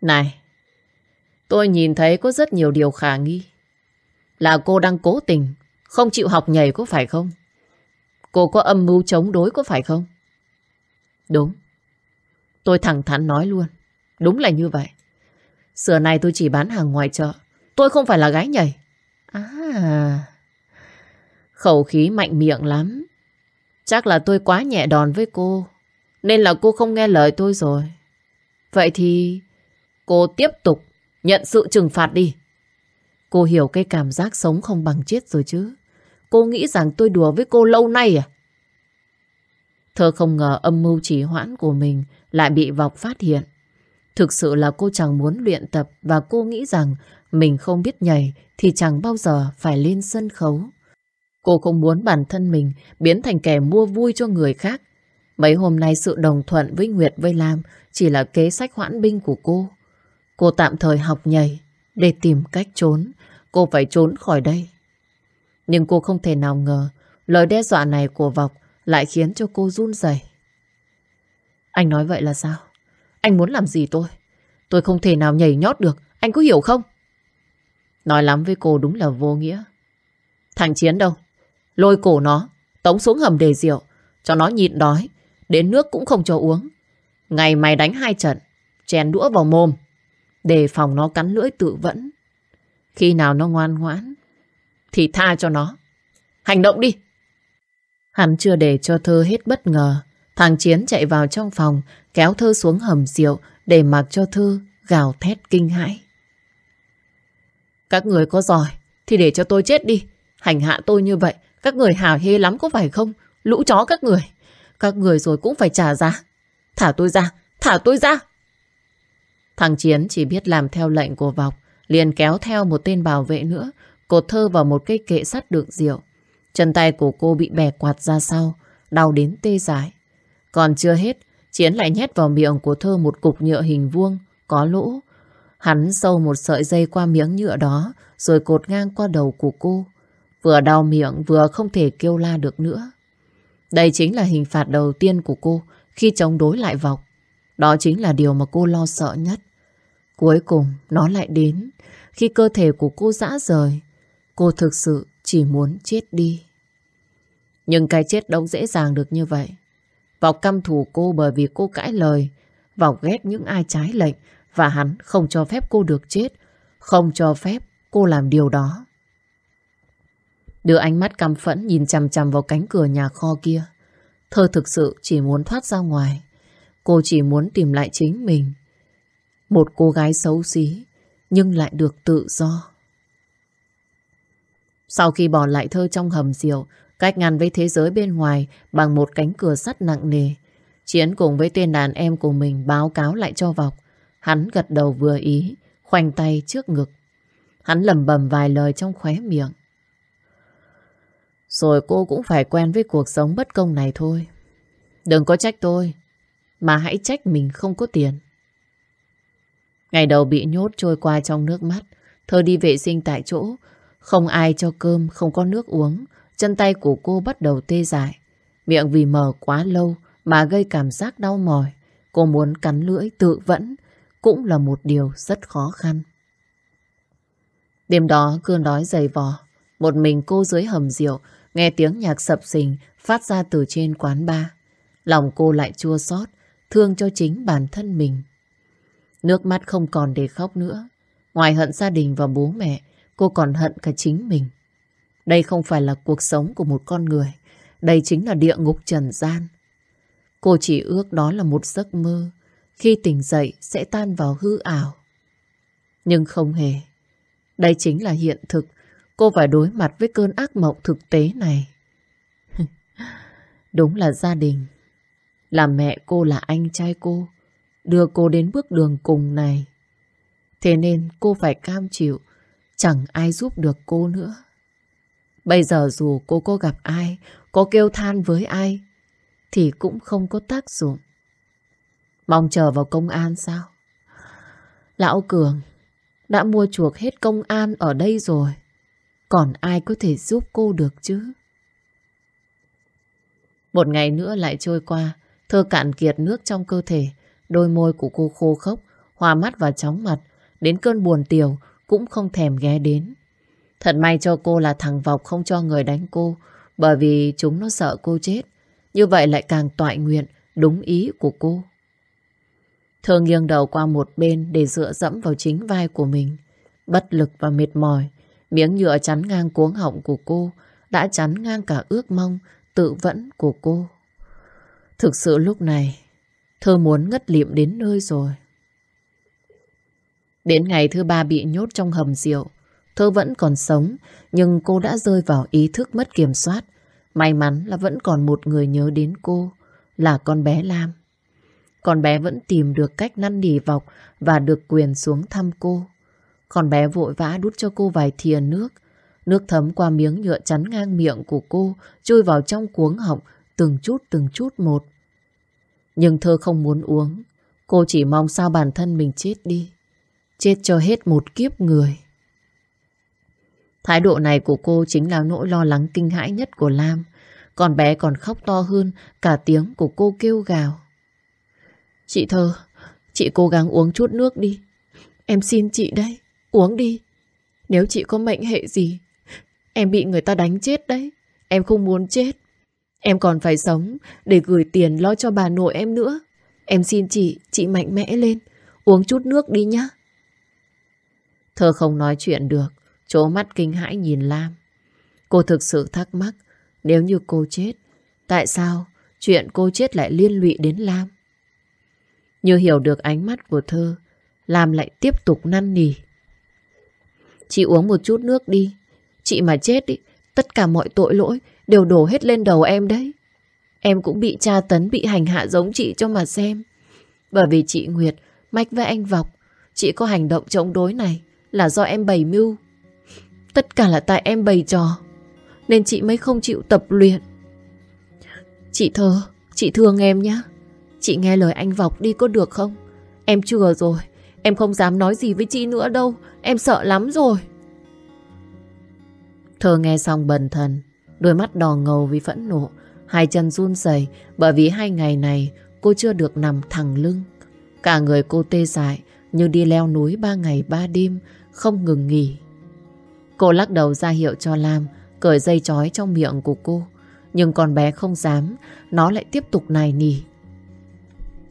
Này, tôi nhìn thấy có rất nhiều điều khả nghi. Là cô đang cố tình, không chịu học nhảy có phải không? Cô có âm mưu chống đối có phải không? Đúng. Tôi thẳng thắn nói luôn. Đúng là như vậy. Xưa này tôi chỉ bán hàng ngoài chợ. Tôi không phải là gái nhảy. À... Khẩu khí mạnh miệng lắm. Chắc là tôi quá nhẹ đòn với cô. Nên là cô không nghe lời tôi rồi. Vậy thì cô tiếp tục nhận sự trừng phạt đi. Cô hiểu cái cảm giác sống không bằng chết rồi chứ. Cô nghĩ rằng tôi đùa với cô lâu nay à? Thơ không ngờ âm mưu trì hoãn của mình lại bị vọc phát hiện. Thực sự là cô chẳng muốn luyện tập và cô nghĩ rằng mình không biết nhảy thì chẳng bao giờ phải lên sân khấu. Cô không muốn bản thân mình biến thành kẻ mua vui cho người khác. Mấy hôm nay sự đồng thuận với Nguyệt với Lam chỉ là kế sách hoãn binh của cô. Cô tạm thời học nhảy để tìm cách trốn. Cô phải trốn khỏi đây. Nhưng cô không thể nào ngờ lời đe dọa này của Vọc lại khiến cho cô run rẩy. Anh nói vậy là sao? Anh muốn làm gì tôi? Tôi không thể nào nhảy nhót được. Anh có hiểu không? Nói lắm với cô đúng là vô nghĩa. Thằng Chiến đâu? Lôi cổ nó, tống xuống hầm để rượu, cho nó nhịn đói, đến nước cũng không cho uống. Ngày mày đánh hai trận, chèn đũa vào mồm, để phòng nó cắn lưỡi tự vẫn. Khi nào nó ngoan ngoãn, thì tha cho nó. Hành động đi! Hắn chưa để cho thơ hết bất ngờ. Thằng Chiến chạy vào trong phòng, kéo thơ xuống hầm rượu để mặc cho thơ gào thét kinh hãi. Các người có giỏi thì để cho tôi chết đi. Hành hạ tôi như vậy các người hào hê lắm có phải không? Lũ chó các người. Các người rồi cũng phải trả giá. Thả tôi ra, thả tôi ra. Thằng Chiến chỉ biết làm theo lệnh của Vọc. liền kéo theo một tên bảo vệ nữa, cột Thơ vào một cây kệ sắt đựng rượu. Chân tay của cô bị bẻ quạt ra sau, đau đến tê dại. Còn chưa hết, Chiến lại nhét vào miệng của Thơ một cục nhựa hình vuông, có lỗ. Hắn sâu một sợi dây qua miếng nhựa đó, rồi cột ngang qua đầu của cô. Vừa đau miệng, vừa không thể kêu la được nữa. Đây chính là hình phạt đầu tiên của cô khi chống đối lại Vọc. Đó chính là điều mà cô lo sợ nhất. Cuối cùng, nó lại đến. Khi cơ thể của cô dã rời, cô thực sự chỉ muốn chết đi. Nhưng cái chết đâu dễ dàng được như vậy. Vọc căm thù cô bởi vì cô cãi lời. Vọc ghét những ai trái lệnh và hắn không cho phép cô được chết. Không cho phép cô làm điều đó. Đưa ánh mắt căm phẫn nhìn chằm chằm vào cánh cửa nhà kho kia. Thơ thực sự chỉ muốn thoát ra ngoài. Cô chỉ muốn tìm lại chính mình. Một cô gái xấu xí, nhưng lại được tự do. Sau khi bỏ lại thơ trong hầm rượu, cách ngăn với thế giới bên ngoài bằng một cánh cửa sắt nặng nề, Chiến cùng với tên đàn em của mình báo cáo lại cho Vọc. Hắn gật đầu vừa ý, khoanh tay trước ngực. Hắn lầm bầm vài lời trong khóe miệng. Rồi cô cũng phải quen với cuộc sống bất công này thôi. Đừng có trách tôi, mà hãy trách mình không có tiền. Ngày đầu bị nhốt trôi qua trong nước mắt, Thơ đi vệ sinh tại chỗ, không ai cho cơm, không có nước uống, chân tay của cô bắt đầu tê dại. Miệng vì mở quá lâu mà gây cảm giác đau mỏi, cô muốn cắn lưỡi tự vẫn, cũng là một điều rất khó khăn. Đêm đó cơn đói dày vò, một mình cô dưới hầm rượu, nghe tiếng nhạc sập sình phát ra từ trên quán bar. Lòng cô lại chua xót, thương cho chính bản thân mình. Nước mắt không còn để khóc nữa. Ngoài hận gia đình và bố mẹ, cô còn hận cả chính mình. Đây không phải là cuộc sống của một con người. Đây chính là địa ngục trần gian. Cô chỉ ước đó là một giấc mơ. Khi tỉnh dậy sẽ tan vào hư ảo. Nhưng không hề. Đây chính là hiện thực. Cô phải đối mặt với cơn ác mộng thực tế này. Đúng là gia đình. Là mẹ cô là anh trai cô. Đưa cô đến bước đường cùng này. Thế nên cô phải cam chịu. Chẳng ai giúp được cô nữa. Bây giờ dù cô có gặp ai, có kêu than với ai, thì cũng không có tác dụng. Mong chờ vào công an sao? Lão Cường đã mua chuộc hết công an ở đây rồi. Còn ai có thể giúp cô được chứ? Một ngày nữa lại trôi qua, thơ cạn kiệt nước trong cơ thể, đôi môi của cô khô khốc, hòa mắt và chóng mặt, đến cơn buồn tiểu cũng không thèm ghé đến. Thật may cho cô là thằng Vọc không cho người đánh cô, bởi vì chúng nó sợ cô chết. Như vậy lại càng toại nguyện, đúng ý của cô. Thơ nghiêng đầu qua một bên để dựa dẫm vào chính vai của mình. Bất lực và mệt mỏi, miếng nhựa chắn ngang cuống họng của cô đã chắn ngang cả ước mong tự vẫn của cô. Thực sự lúc này, Thơ muốn ngất liệm đến nơi rồi. Đến ngày thứ ba bị nhốt trong hầm rượu, Thơ vẫn còn sống, nhưng cô đã rơi vào ý thức mất kiểm soát. May mắn là vẫn còn một người nhớ đến cô, là con bé Lam. Con bé vẫn tìm được cách năn nỉ vọc và được quyền xuống thăm cô. Con bé vội vã đút cho cô vài thìa nước. Nước thấm qua miếng nhựa chắn ngang miệng của cô, chui vào trong cuống họng, từng chút từng chút một. Nhưng thơ không muốn uống. Cô chỉ mong sao bản thân mình chết đi. Chết cho hết một kiếp người. Thái độ này của cô chính là nỗi lo lắng kinh hãi nhất của Lam. Còn bé còn khóc to hơn cả tiếng của cô kêu gào. Chị Thơ, chị cố gắng uống chút nước đi. Em xin chị đấy, uống đi. Nếu chị có mệnh hệ gì, em bị người ta đánh chết đấy. Em không muốn chết. Em còn phải sống để gửi tiền lo cho bà nội em nữa. Em xin chị, chị mạnh mẽ lên. Uống chút nước đi nhá. Thơ không nói chuyện được. Chố mắt kinh hãi nhìn Lam. Cô thực sự thắc mắc nếu như cô chết, tại sao chuyện cô chết lại liên lụy đến Lam? Như hiểu được ánh mắt của thơ, Lam lại tiếp tục năn nỉ. Chị uống một chút nước đi. Chị mà chết đi, tất cả mọi tội lỗi đều đổ hết lên đầu em đấy. Em cũng bị tra tấn, bị hành hạ giống chị cho mà xem. Bởi vì chị Nguyệt, Mách với anh Vọc, chị có hành động chống đối này là do em bày mưu. Tất cả là tại em bày trò, nên chị mới không chịu tập luyện. Chị thơ, chị thương em nhé. Chị nghe lời anh Vọc đi có được không? Em chừa rồi, em không dám nói gì với chị nữa đâu, em sợ lắm rồi. Thơ nghe xong bần thần, đôi mắt đỏ ngầu vì phẫn nộ, hai chân run rẩy bởi vì hai ngày này cô chưa được nằm thẳng lưng. Cả người cô tê dại như đi leo núi ba ngày ba đêm, không ngừng nghỉ. Cô lắc đầu ra hiệu cho Lam cởi dây chói trong miệng của cô. Nhưng con bé không dám, nó lại tiếp tục nài nỉ.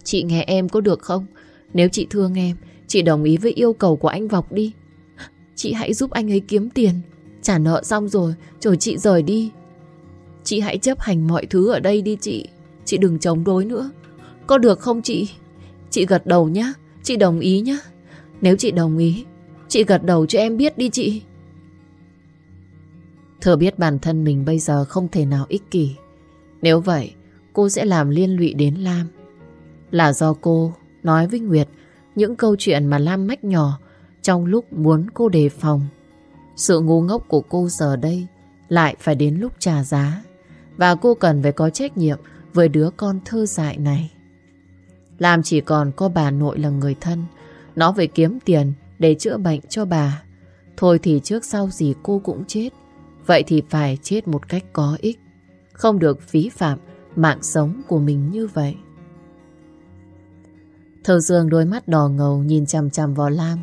Chị nghe em có được không? Nếu chị thương em, chị đồng ý với yêu cầu của anh Vọc đi. Chị hãy giúp anh ấy kiếm tiền. Trả nợ xong rồi, rồi chị rời đi. Chị hãy chấp hành mọi thứ ở đây đi chị. Chị đừng chống đối nữa. Có được không chị? Chị gật đầu nhá. Chị đồng ý nhá. Nếu chị đồng ý, chị gật đầu cho em biết đi chị. Thơ biết bản thân mình bây giờ không thể nào ích kỷ. Nếu vậy, cô sẽ làm liên lụy đến Lam. Là do cô nói với Nguyệt những câu chuyện mà Lam mách nhỏ trong lúc muốn cô đề phòng. Sự ngu ngốc của cô giờ đây lại phải đến lúc trả giá. Và cô cần phải có trách nhiệm với đứa con thơ dại này. làm chỉ còn có bà nội là người thân. Nó về kiếm tiền để chữa bệnh cho bà. Thôi thì trước sau gì cô cũng chết. Vậy thì phải chết một cách có ích. Không được phí phạm mạng sống của mình như vậy. Thơ Dương đôi mắt đỏ ngầu nhìn chằm chằm vào Lam.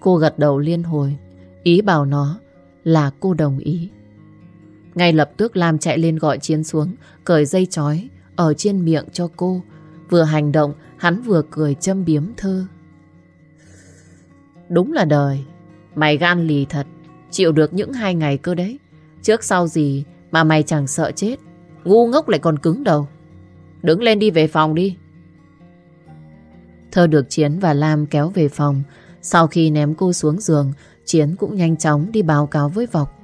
Cô gật đầu liên hồi. Ý bảo nó là cô đồng ý. Ngay lập tức Lam chạy lên gọi Chiến xuống, cởi dây chói ở trên miệng cho cô. Vừa hành động, hắn vừa cười châm biếm thơ. Đúng là đời, mày gan lì thật, chịu được những hai ngày cơ đấy. Trước sau gì mà mày chẳng sợ chết, ngu ngốc lại còn cứng đầu. Đứng lên đi về phòng đi. Thơ được Chiến và Lam kéo về phòng. Sau khi ném cô xuống giường, Chiến cũng nhanh chóng đi báo cáo với Vọc.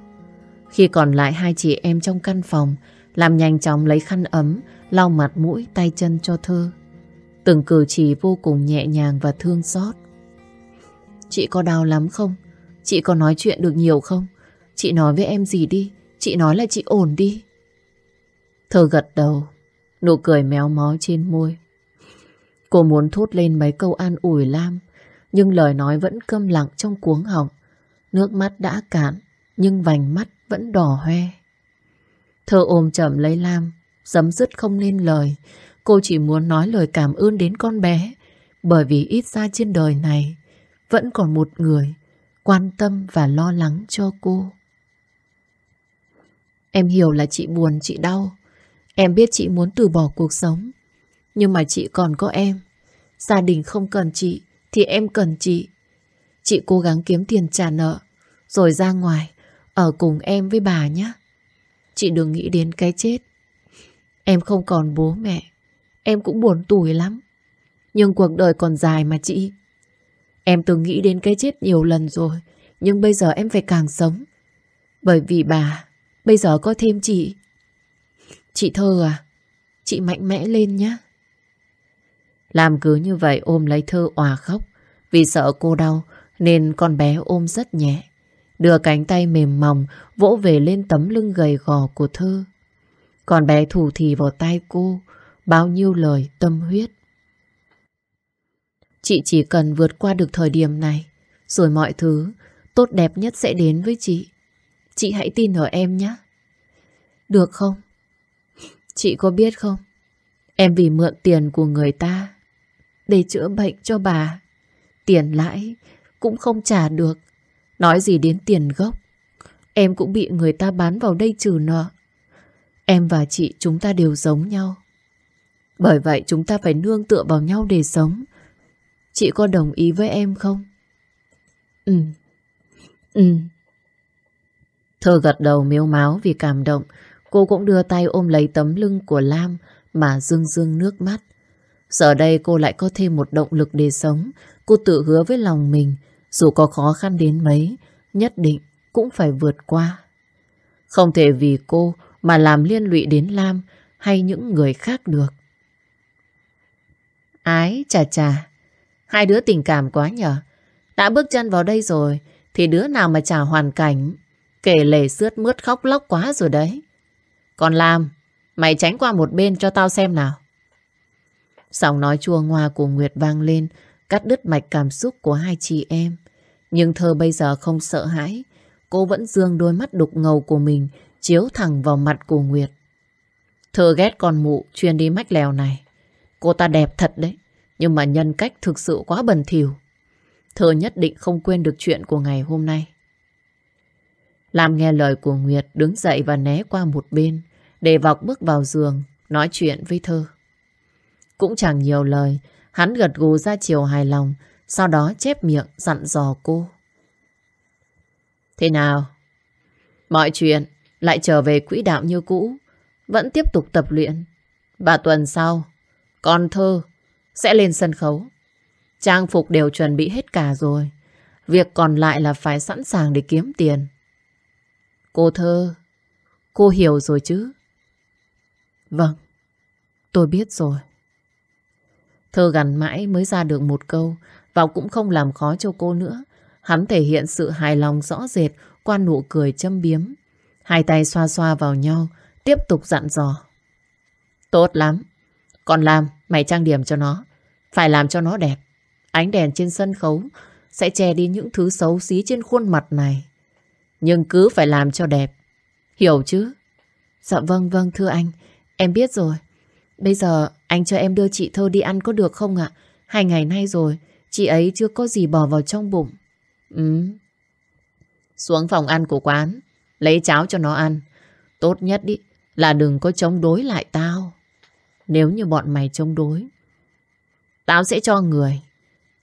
Khi còn lại hai chị em trong căn phòng, làm nhanh chóng lấy khăn ấm, lau mặt mũi, tay chân cho Thơ. Từng cử chỉ vô cùng nhẹ nhàng và thương xót. Chị có đau lắm không? Chị có nói chuyện được nhiều không? Chị nói với em gì đi? Chị nói là chị ổn đi. Thơ gật đầu, nụ cười méo mó trên môi. Cô muốn thốt lên mấy câu an ủi Lam, nhưng lời nói vẫn câm lặng trong cuống họng. Nước mắt đã cạn, nhưng vành mắt vẫn đỏ hoe. Thơ ôm chậm lấy Lam, dấm dứt không nên lời. Cô chỉ muốn nói lời cảm ơn đến con bé, bởi vì ít ra trên đời này vẫn còn một người quan tâm và lo lắng cho cô. Em hiểu là chị buồn, chị đau. Em biết chị muốn từ bỏ cuộc sống. Nhưng mà chị còn có em. Gia đình không cần chị, thì em cần chị. Chị cố gắng kiếm tiền trả nợ, rồi ra ngoài, ở cùng em với bà nhé. Chị đừng nghĩ đến cái chết. Em không còn bố mẹ, em cũng buồn tủi lắm. Nhưng cuộc đời còn dài mà chị. Em từng nghĩ đến cái chết nhiều lần rồi, nhưng bây giờ em phải càng sống. Bởi vì bà, bây giờ có thêm chị. Chị Thơ à, chị mạnh mẽ lên nhé. Làm cứ như vậy ôm lấy Thơ òa khóc. Vì sợ cô đau nên con bé ôm rất nhẹ. Đưa cánh tay mềm mỏng, vỗ về lên tấm lưng gầy gò của Thơ. Còn bé thủ thì vào tay cô, bao nhiêu lời tâm huyết. Chị chỉ cần vượt qua được thời điểm này, rồi mọi thứ tốt đẹp nhất sẽ đến với chị. Chị hãy tin ở em nhé. Được không? Chị có biết không? Em vì mượn tiền của người ta để chữa bệnh cho bà. Tiền lãi cũng không trả được. Nói gì đến tiền gốc. Em cũng bị người ta bán vào đây trừ nợ. Em và chị chúng ta đều giống nhau. Bởi vậy chúng ta phải nương tựa vào nhau để sống. Chị có đồng ý với em không? Ừ. Ừ. Thơ gật đầu miếu máu vì cảm động. Cô cũng đưa tay ôm lấy tấm lưng của Lam mà dương dương nước mắt. Giờ đây cô lại có thêm một động lực để sống. Cô tự hứa với lòng mình, dù có khó khăn đến mấy, nhất định cũng phải vượt qua. Không thể vì cô mà làm liên lụy đến Lam hay những người khác được. Ái, chà chà, hai đứa tình cảm quá nhở. Đã bước chân vào đây rồi, thì đứa nào mà chả hoàn cảnh, kể lể sướt mướt khóc lóc quá rồi đấy. Còn Lam mày tránh qua một bên cho tao xem nào. Giọng nói chua ngoa của Nguyệt vang lên, cắt đứt mạch cảm xúc của hai chị em. Nhưng thơ bây giờ không sợ hãi, cô vẫn dương đôi mắt đục ngầu của mình chiếu thẳng vào mặt của Nguyệt. Thơ ghét con mụ chuyên đi mách lèo này. Cô ta đẹp thật đấy, nhưng mà nhân cách thực sự quá bẩn thỉu. Thơ nhất định không quên được chuyện của ngày hôm nay. Làm nghe lời của Nguyệt đứng dậy và né qua một bên để vọc bước vào giường nói chuyện với Thơ. Cũng chẳng nhiều lời, hắn gật gù ra chiều hài lòng, sau đó chép miệng dặn dò cô. Thế nào? Mọi chuyện lại trở về quỹ đạo như cũ, vẫn tiếp tục tập luyện. Và tuần sau, con thơ sẽ lên sân khấu. Trang phục đều chuẩn bị hết cả rồi. Việc còn lại là phải sẵn sàng để kiếm tiền. Cô thơ, cô hiểu rồi chứ? Vâng, tôi biết rồi. Thơ gằn mãi mới ra được một câu, và cũng không làm khó cho cô nữa. Hắn thể hiện sự hài lòng rõ rệt qua nụ cười châm biếm. Hai tay xoa xoa vào nhau, tiếp tục dặn dò. Tốt lắm. Còn làm, mày trang điểm cho nó. Phải làm cho nó đẹp. Ánh đèn trên sân khấu sẽ che đi những thứ xấu xí trên khuôn mặt này. Nhưng cứ phải làm cho đẹp. Hiểu chứ? Dạ vâng vâng thưa anh. Em biết rồi. Bây giờ anh cho em đưa chị Thơ đi ăn có được không ạ? Hai ngày nay rồi, chị ấy chưa có gì bỏ vào trong bụng. Ừ. Xuống phòng ăn của quán, lấy cháo cho nó ăn. Tốt nhất đi là đừng có chống đối lại tao. Nếu như bọn mày chống đối, tao sẽ cho người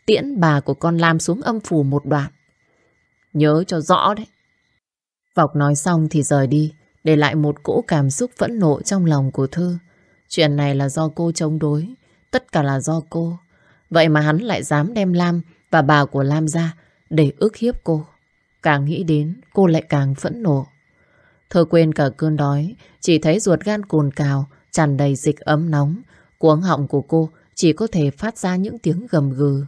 tiễn bà của con Lam xuống âm phủ một đoạn. Nhớ cho rõ đấy. Vọc nói xong thì rời đi, để lại một cỗ cảm xúc phẫn nộ trong lòng của Thư. Chuyện này là do cô chống đối, tất cả là do cô. Vậy mà hắn lại dám đem Lam và bà của Lam ra để ức hiếp cô. Càng nghĩ đến, cô lại càng phẫn nộ. Thơ quên cả cơn đói, chỉ thấy ruột gan cồn cào, tràn đầy dịch ấm nóng. Cuống họng của cô chỉ có thể phát ra những tiếng gầm gừ.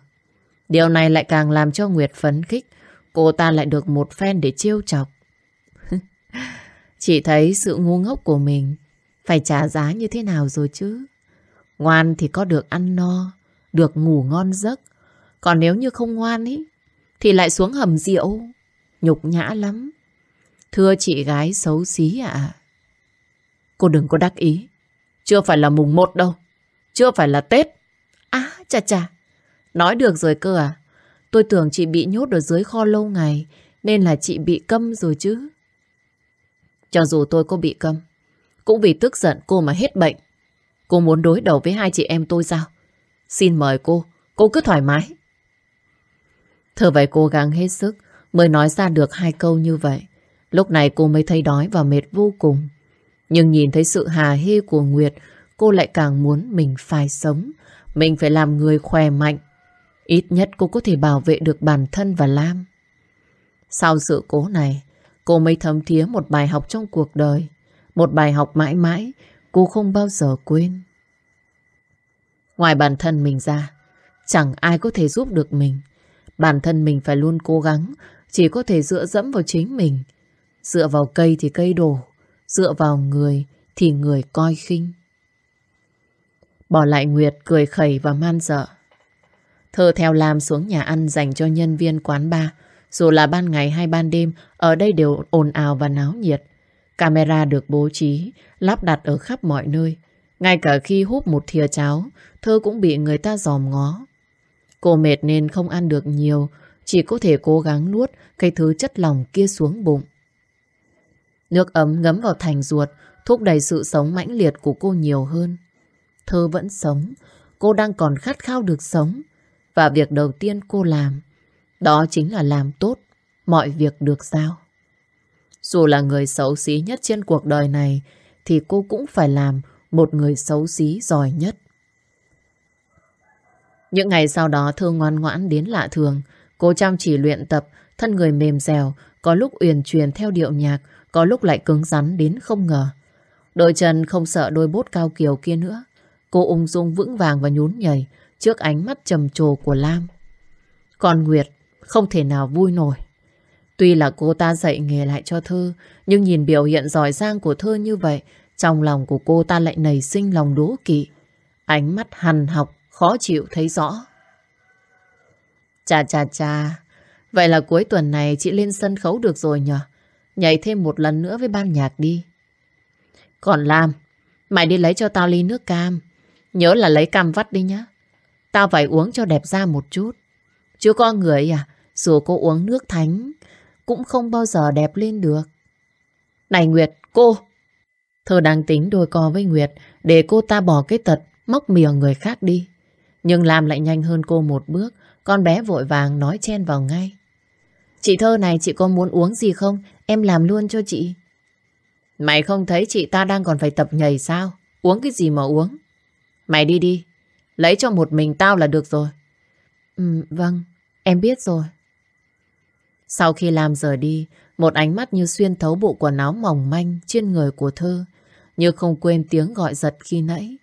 Điều này lại càng làm cho Nguyệt phấn khích. Cô ta lại được một phen để chiêu chọc. Chỉ thấy sự ngu ngốc của mình phải trả giá như thế nào rồi chứ. Ngoan thì có được ăn no, được ngủ ngon giấc. Còn nếu như không ngoan ý, thì lại xuống hầm rượu. Nhục nhã lắm. Thưa chị gái xấu xí ạ. Cô đừng có đắc ý. Chưa phải là mùng một đâu. Chưa phải là Tết. À, chà chà. Nói được rồi cơ à. Tôi tưởng chị bị nhốt ở dưới kho lâu ngày. Nên là chị bị câm rồi chứ. Cho dù tôi có bị câm. Cũng vì tức giận cô mà hết bệnh. Cô muốn đối đầu với hai chị em tôi sao? Xin mời cô. Cô cứ thoải mái. Thơ vậy cố gắng hết sức mới nói ra được hai câu như vậy. Lúc này cô mới thấy đói và mệt vô cùng. Nhưng nhìn thấy sự hà hê của Nguyệt, cô lại càng muốn mình phải sống. Mình phải làm người khỏe mạnh. Ít nhất cô có thể bảo vệ được bản thân và Lam. Sau sự cố này, cô mới thấm thía một bài học trong cuộc đời. Một bài học mãi mãi, cô không bao giờ quên. Ngoài bản thân mình ra, chẳng ai có thể giúp được mình. Bản thân mình phải luôn cố gắng, chỉ có thể dựa dẫm vào chính mình. Dựa vào cây thì cây đổ, dựa vào người thì người coi khinh. Bỏ lại Nguyệt cười khẩy và man dợ. Thơ theo làm xuống nhà ăn dành cho nhân viên quán bar. Dù là ban ngày hay ban đêm, ở đây đều ồn ào và náo nhiệt. Camera được bố trí, lắp đặt ở khắp mọi nơi. Ngay cả khi hút một thìa cháo, Thơ cũng bị người ta dòm ngó. Cô mệt nên không ăn được nhiều, chỉ có thể cố gắng nuốt cái thứ chất lỏng kia xuống bụng. Nước ấm ngấm vào thành ruột, thúc đẩy sự sống mãnh liệt của cô nhiều hơn. Thơ vẫn sống, cô đang còn khát khao được sống. Và việc đầu tiên cô làm, đó chính là làm tốt mọi việc được giao. Dù là người xấu xí nhất trên cuộc đời này, thì cô cũng phải làm một người xấu xí giỏi nhất. Những ngày sau đó Thương ngoan ngoãn đến lạ thường. Cô chăm chỉ luyện tập, thân người mềm dẻo, có lúc uyển chuyển theo điệu nhạc, có lúc lại cứng rắn đến không ngờ. Đôi chân không sợ đôi bốt cao kiều kia nữa. Cô ung dung vững vàng và nhún nhảy trước ánh mắt trầm trồ của Lam. Còn Nguyệt không thể nào vui nổi. Tuy là cô ta dạy nghề lại cho thư nhưng nhìn biểu hiện giỏi giang của thư như vậy, trong lòng của cô ta lại nảy sinh lòng đố kỵ. Ánh mắt hằn học, khó chịu thấy rõ. Chà chà chà, vậy là cuối tuần này chị lên sân khấu được rồi nhờ? Nhảy thêm một lần nữa với ban nhạc đi. Còn Lam, mày đi lấy cho tao ly nước cam. Nhớ là lấy cam vắt đi nhá. Tao phải uống cho đẹp da một chút. Chứ có người à, dù cô uống nước thánh, cũng không bao giờ đẹp lên được. Này Nguyệt, cô! Thơ đang tính đôi co với Nguyệt để cô ta bỏ cái tật móc mìa người khác đi. Nhưng làm lại nhanh hơn cô một bước, con bé vội vàng nói chen vào ngay. Chị Thơ này chị có muốn uống gì không? Em làm luôn cho chị. Mày không thấy chị ta đang còn phải tập nhảy sao? Uống cái gì mà uống? Mày đi đi, lấy cho một mình tao là được rồi. Ừ, vâng, em biết rồi. Sau khi làm rời đi, một ánh mắt như xuyên thấu bộ quần áo mỏng manh trên người của thơ, như không quên tiếng gọi giật khi nãy.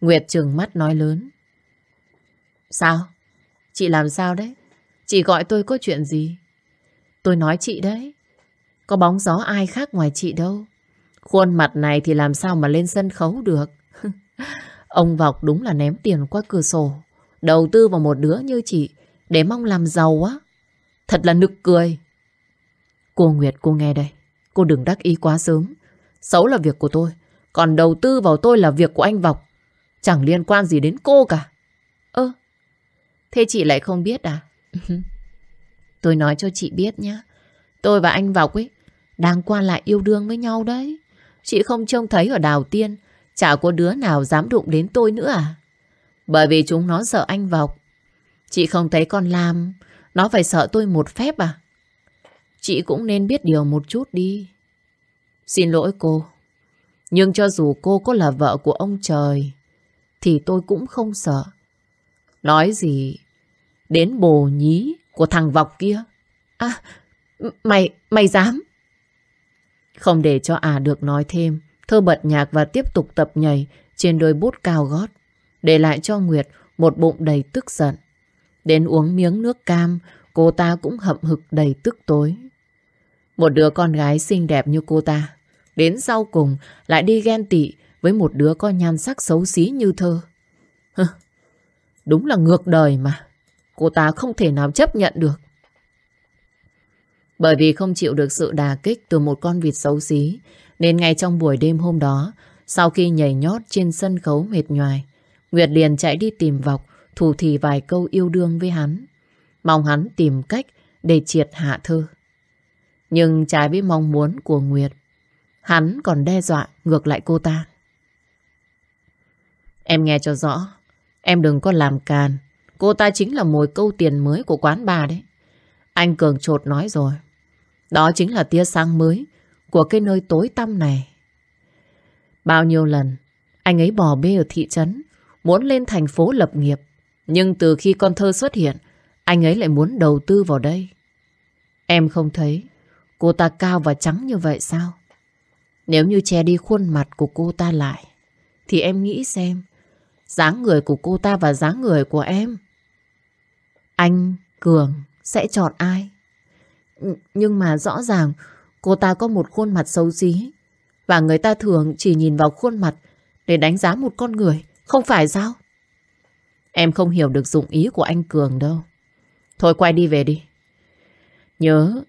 Nguyệt trừng mắt nói lớn. Sao? Chị làm sao đấy? Chị gọi tôi có chuyện gì? Tôi nói chị đấy. Có bóng gió ai khác ngoài chị đâu. Khuôn mặt này thì làm sao mà lên sân khấu được. Ông Vọc đúng là ném tiền qua cửa sổ. Đầu tư vào một đứa như chị để mong làm giàu á. Thật là nực cười. Cô Nguyệt cô nghe đây. Cô đừng đắc ý quá sớm. Xấu là việc của tôi. Còn đầu tư vào tôi là việc của anh Vọc. Chẳng liên quan gì đến cô cả. Ơ, thế chị lại không biết à? tôi nói cho chị biết nhé. Tôi và anh Vọc ấy đang qua lại yêu đương với nhau đấy. Chị không trông thấy ở Đào Tiên chả có đứa nào dám đụng đến tôi nữa à? Bởi vì chúng nó sợ anh Vọc. Chị không thấy con Lam nó phải sợ tôi một phép à? Chị cũng nên biết điều một chút đi. Xin lỗi cô. Nhưng cho dù cô có là vợ của ông trời thì tôi cũng không sợ. Nói gì đến bồ nhí của thằng Vọc kia. À, mày, mày dám? Không để cho à được nói thêm, Thơ bật nhạc và tiếp tục tập nhảy trên đôi bút cao gót, để lại cho Nguyệt một bụng đầy tức giận. Đến uống miếng nước cam, cô ta cũng hậm hực đầy tức tối. Một đứa con gái xinh đẹp như cô ta, đến sau cùng lại đi ghen tị với một đứa có nhan sắc xấu xí như thơ. Hừ, đúng là ngược đời mà. Cô ta không thể nào chấp nhận được. Bởi vì không chịu được sự đà kích từ một con vịt xấu xí, nên ngay trong buổi đêm hôm đó, sau khi nhảy nhót trên sân khấu mệt nhoài, Nguyệt liền chạy đi tìm Vọc, thủ thì vài câu yêu đương với hắn. Mong hắn tìm cách để triệt hạ thơ. Nhưng trái với mong muốn của Nguyệt, hắn còn đe dọa ngược lại cô ta. Em nghe cho rõ, em đừng có làm càn. Cô ta chính là mồi câu tiền mới của quán bà đấy. Anh Cường trột nói rồi. Đó chính là tia sáng mới của cái nơi tối tăm này. Bao nhiêu lần anh ấy bỏ bê ở thị trấn, muốn lên thành phố lập nghiệp. Nhưng từ khi con thơ xuất hiện, anh ấy lại muốn đầu tư vào đây. Em không thấy cô ta cao và trắng như vậy sao? Nếu như che đi khuôn mặt của cô ta lại, thì em nghĩ xem, dáng người của cô ta và dáng người của em. Anh, Cường, sẽ chọn ai? Nhưng mà rõ ràng cô ta có một khuôn mặt xấu xí. Và người ta thường chỉ nhìn vào khuôn mặt để đánh giá một con người. Không phải sao? Em không hiểu được dụng ý của anh Cường đâu. Thôi quay đi về đi. Nhớ,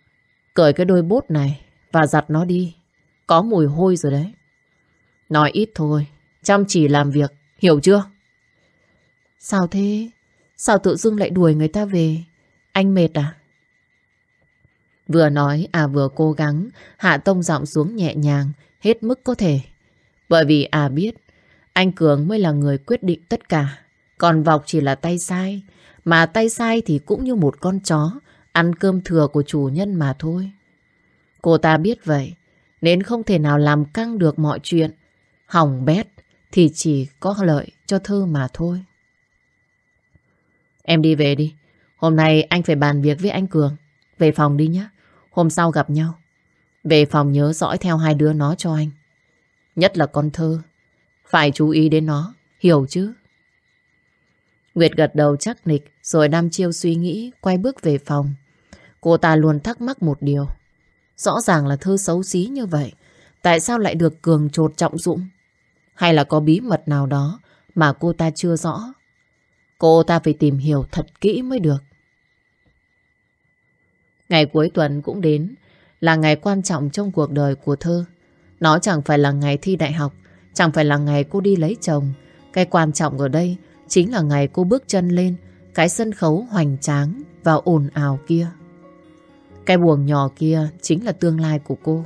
cởi cái đôi bốt này và giặt nó đi. Có mùi hôi rồi đấy. Nói ít thôi, chăm chỉ làm việc, hiểu chưa? Sao thế? Sao tự dưng lại đuổi người ta về? Anh mệt à? Vừa nói à vừa cố gắng hạ tông giọng xuống nhẹ nhàng hết mức có thể. Bởi vì à biết anh Cường mới là người quyết định tất cả. Còn Vọc chỉ là tay sai. Mà tay sai thì cũng như một con chó, ăn cơm thừa của chủ nhân mà thôi. Cô ta biết vậy, nên không thể nào làm căng được mọi chuyện. Hỏng bét thì chỉ có lợi cho thơ mà thôi. Em đi về đi. Hôm nay anh phải bàn việc với anh Cường. Về phòng đi nhé. Hôm sau gặp nhau. Về phòng nhớ dõi theo hai đứa nó cho anh. Nhất là con thơ. Phải chú ý đến nó. Hiểu chứ? Nguyệt gật đầu chắc nịch rồi đăm chiêu suy nghĩ quay bước về phòng. Cô ta luôn thắc mắc một điều. Rõ ràng là thơ xấu xí như vậy. Tại sao lại được cường trột trọng dụng? Hay là có bí mật nào đó mà cô ta chưa rõ? Cô ta phải tìm hiểu thật kỹ mới được. Ngày cuối tuần cũng đến, là ngày quan trọng trong cuộc đời của thơ. Nó chẳng phải là ngày thi đại học, chẳng phải là ngày cô đi lấy chồng. Cái quan trọng ở đây chính là ngày cô bước chân lên cái sân khấu hoành tráng và ồn ào kia. Cái buồng nhỏ kia chính là tương lai của cô.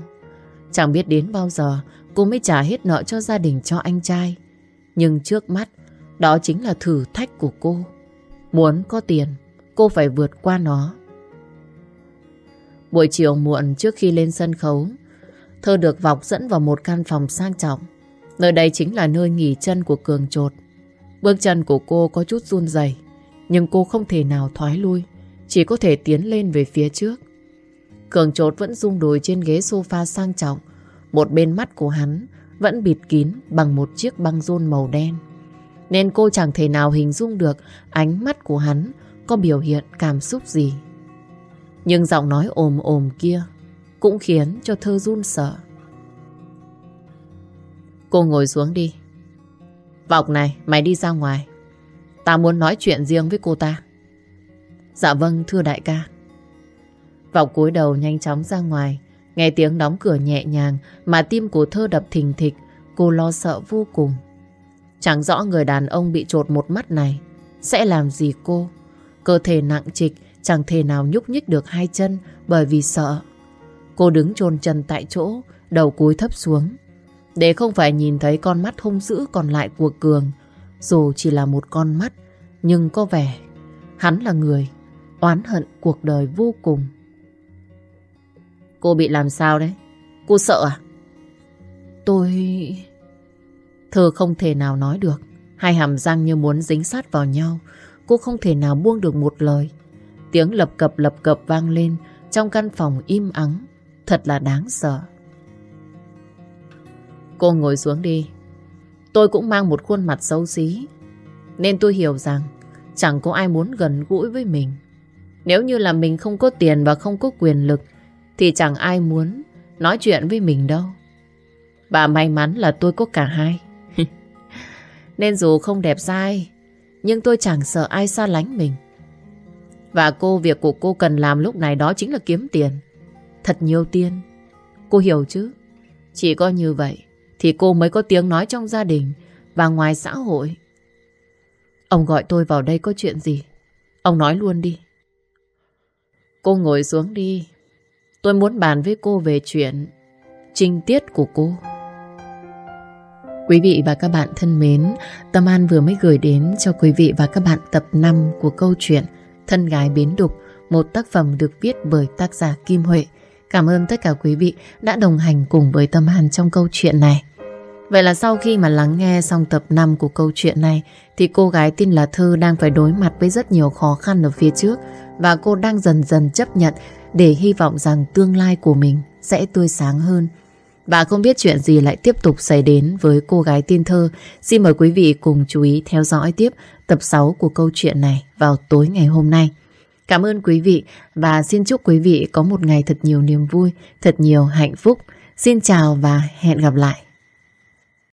Chẳng biết đến bao giờ cô mới trả hết nợ cho gia đình cho anh trai. Nhưng trước mắt, đó chính là thử thách của cô. Muốn có tiền, cô phải vượt qua nó. Buổi chiều muộn trước khi lên sân khấu, Thơ được Vọc dẫn vào một căn phòng sang trọng. Nơi đây chính là nơi nghỉ chân của Cường Trột. Bước chân của cô có chút run rẩy, nhưng cô không thể nào thoái lui, chỉ có thể tiến lên về phía trước. Cường Trột vẫn rung đùi trên ghế sofa sang trọng, một bên mắt của hắn vẫn bịt kín bằng một chiếc băng rôn màu đen. Nên cô chẳng thể nào hình dung được ánh mắt của hắn có biểu hiện cảm xúc gì. Nhưng giọng nói ồm ồm kia cũng khiến cho thơ run sợ. Cô ngồi xuống đi. Vọc này, mày đi ra ngoài. Ta muốn nói chuyện riêng với cô ta. Dạ vâng, thưa đại ca. Vọc cúi đầu nhanh chóng ra ngoài. Nghe tiếng đóng cửa nhẹ nhàng mà tim của thơ đập thình thịch. Cô lo sợ vô cùng. Chẳng rõ người đàn ông bị trột một mắt này sẽ làm gì cô. Cơ thể nặng trịch chẳng thể nào nhúc nhích được hai chân bởi vì sợ. Cô đứng chôn chân tại chỗ, đầu cúi thấp xuống. Để không phải nhìn thấy con mắt hung dữ còn lại của Cường, dù chỉ là một con mắt, nhưng có vẻ hắn là người oán hận cuộc đời vô cùng. Cô bị làm sao đấy? Cô sợ à? Tôi... Thơ không thể nào nói được. Hai hàm răng như muốn dính sát vào nhau. Cô không thể nào buông được một lời. Tiếng lập cập lập cập vang lên trong căn phòng im ắng. Thật là đáng sợ. Cô ngồi xuống đi. Tôi cũng mang một khuôn mặt xấu xí. Nên tôi hiểu rằng chẳng có ai muốn gần gũi với mình. Nếu như là mình không có tiền và không có quyền lực thì chẳng ai muốn nói chuyện với mình đâu. Bà may mắn là tôi có cả hai. Nên dù không đẹp dai nhưng tôi chẳng sợ ai xa lánh mình. Và cô, việc của cô cần làm lúc này đó chính là kiếm tiền. Thật nhiều tiền. Cô hiểu chứ? Chỉ có như vậy thì cô mới có tiếng nói trong gia đình và ngoài xã hội. Ông gọi tôi vào đây có chuyện gì? Ông nói luôn đi. Cô ngồi xuống đi. Tôi muốn bàn với cô về chuyện trinh tiết của cô. Quý vị và các bạn thân mến, Tâm An vừa mới gửi đến cho quý vị và các bạn tập 5 của câu chuyện Thân gái biến đục, một tác phẩm được viết bởi tác giả Kim Huệ. Cảm ơn tất cả quý vị đã đồng hành cùng với Tâm hàn trong câu chuyện này. Vậy là sau khi mà lắng nghe xong tập 5 của câu chuyện này, thì cô gái tin là Thư đang phải đối mặt với rất nhiều khó khăn ở phía trước và cô đang dần dần chấp nhận để hy vọng rằng tương lai của mình sẽ tươi sáng hơn. Và không biết chuyện gì lại tiếp tục xảy đến với cô gái tin thơ. Xin mời quý vị cùng chú ý theo dõi tiếp tập 6 của câu chuyện này vào tối ngày hôm nay. Cảm ơn quý vị và xin chúc quý vị có một ngày thật nhiều niềm vui, thật nhiều hạnh phúc. Xin chào và hẹn gặp lại.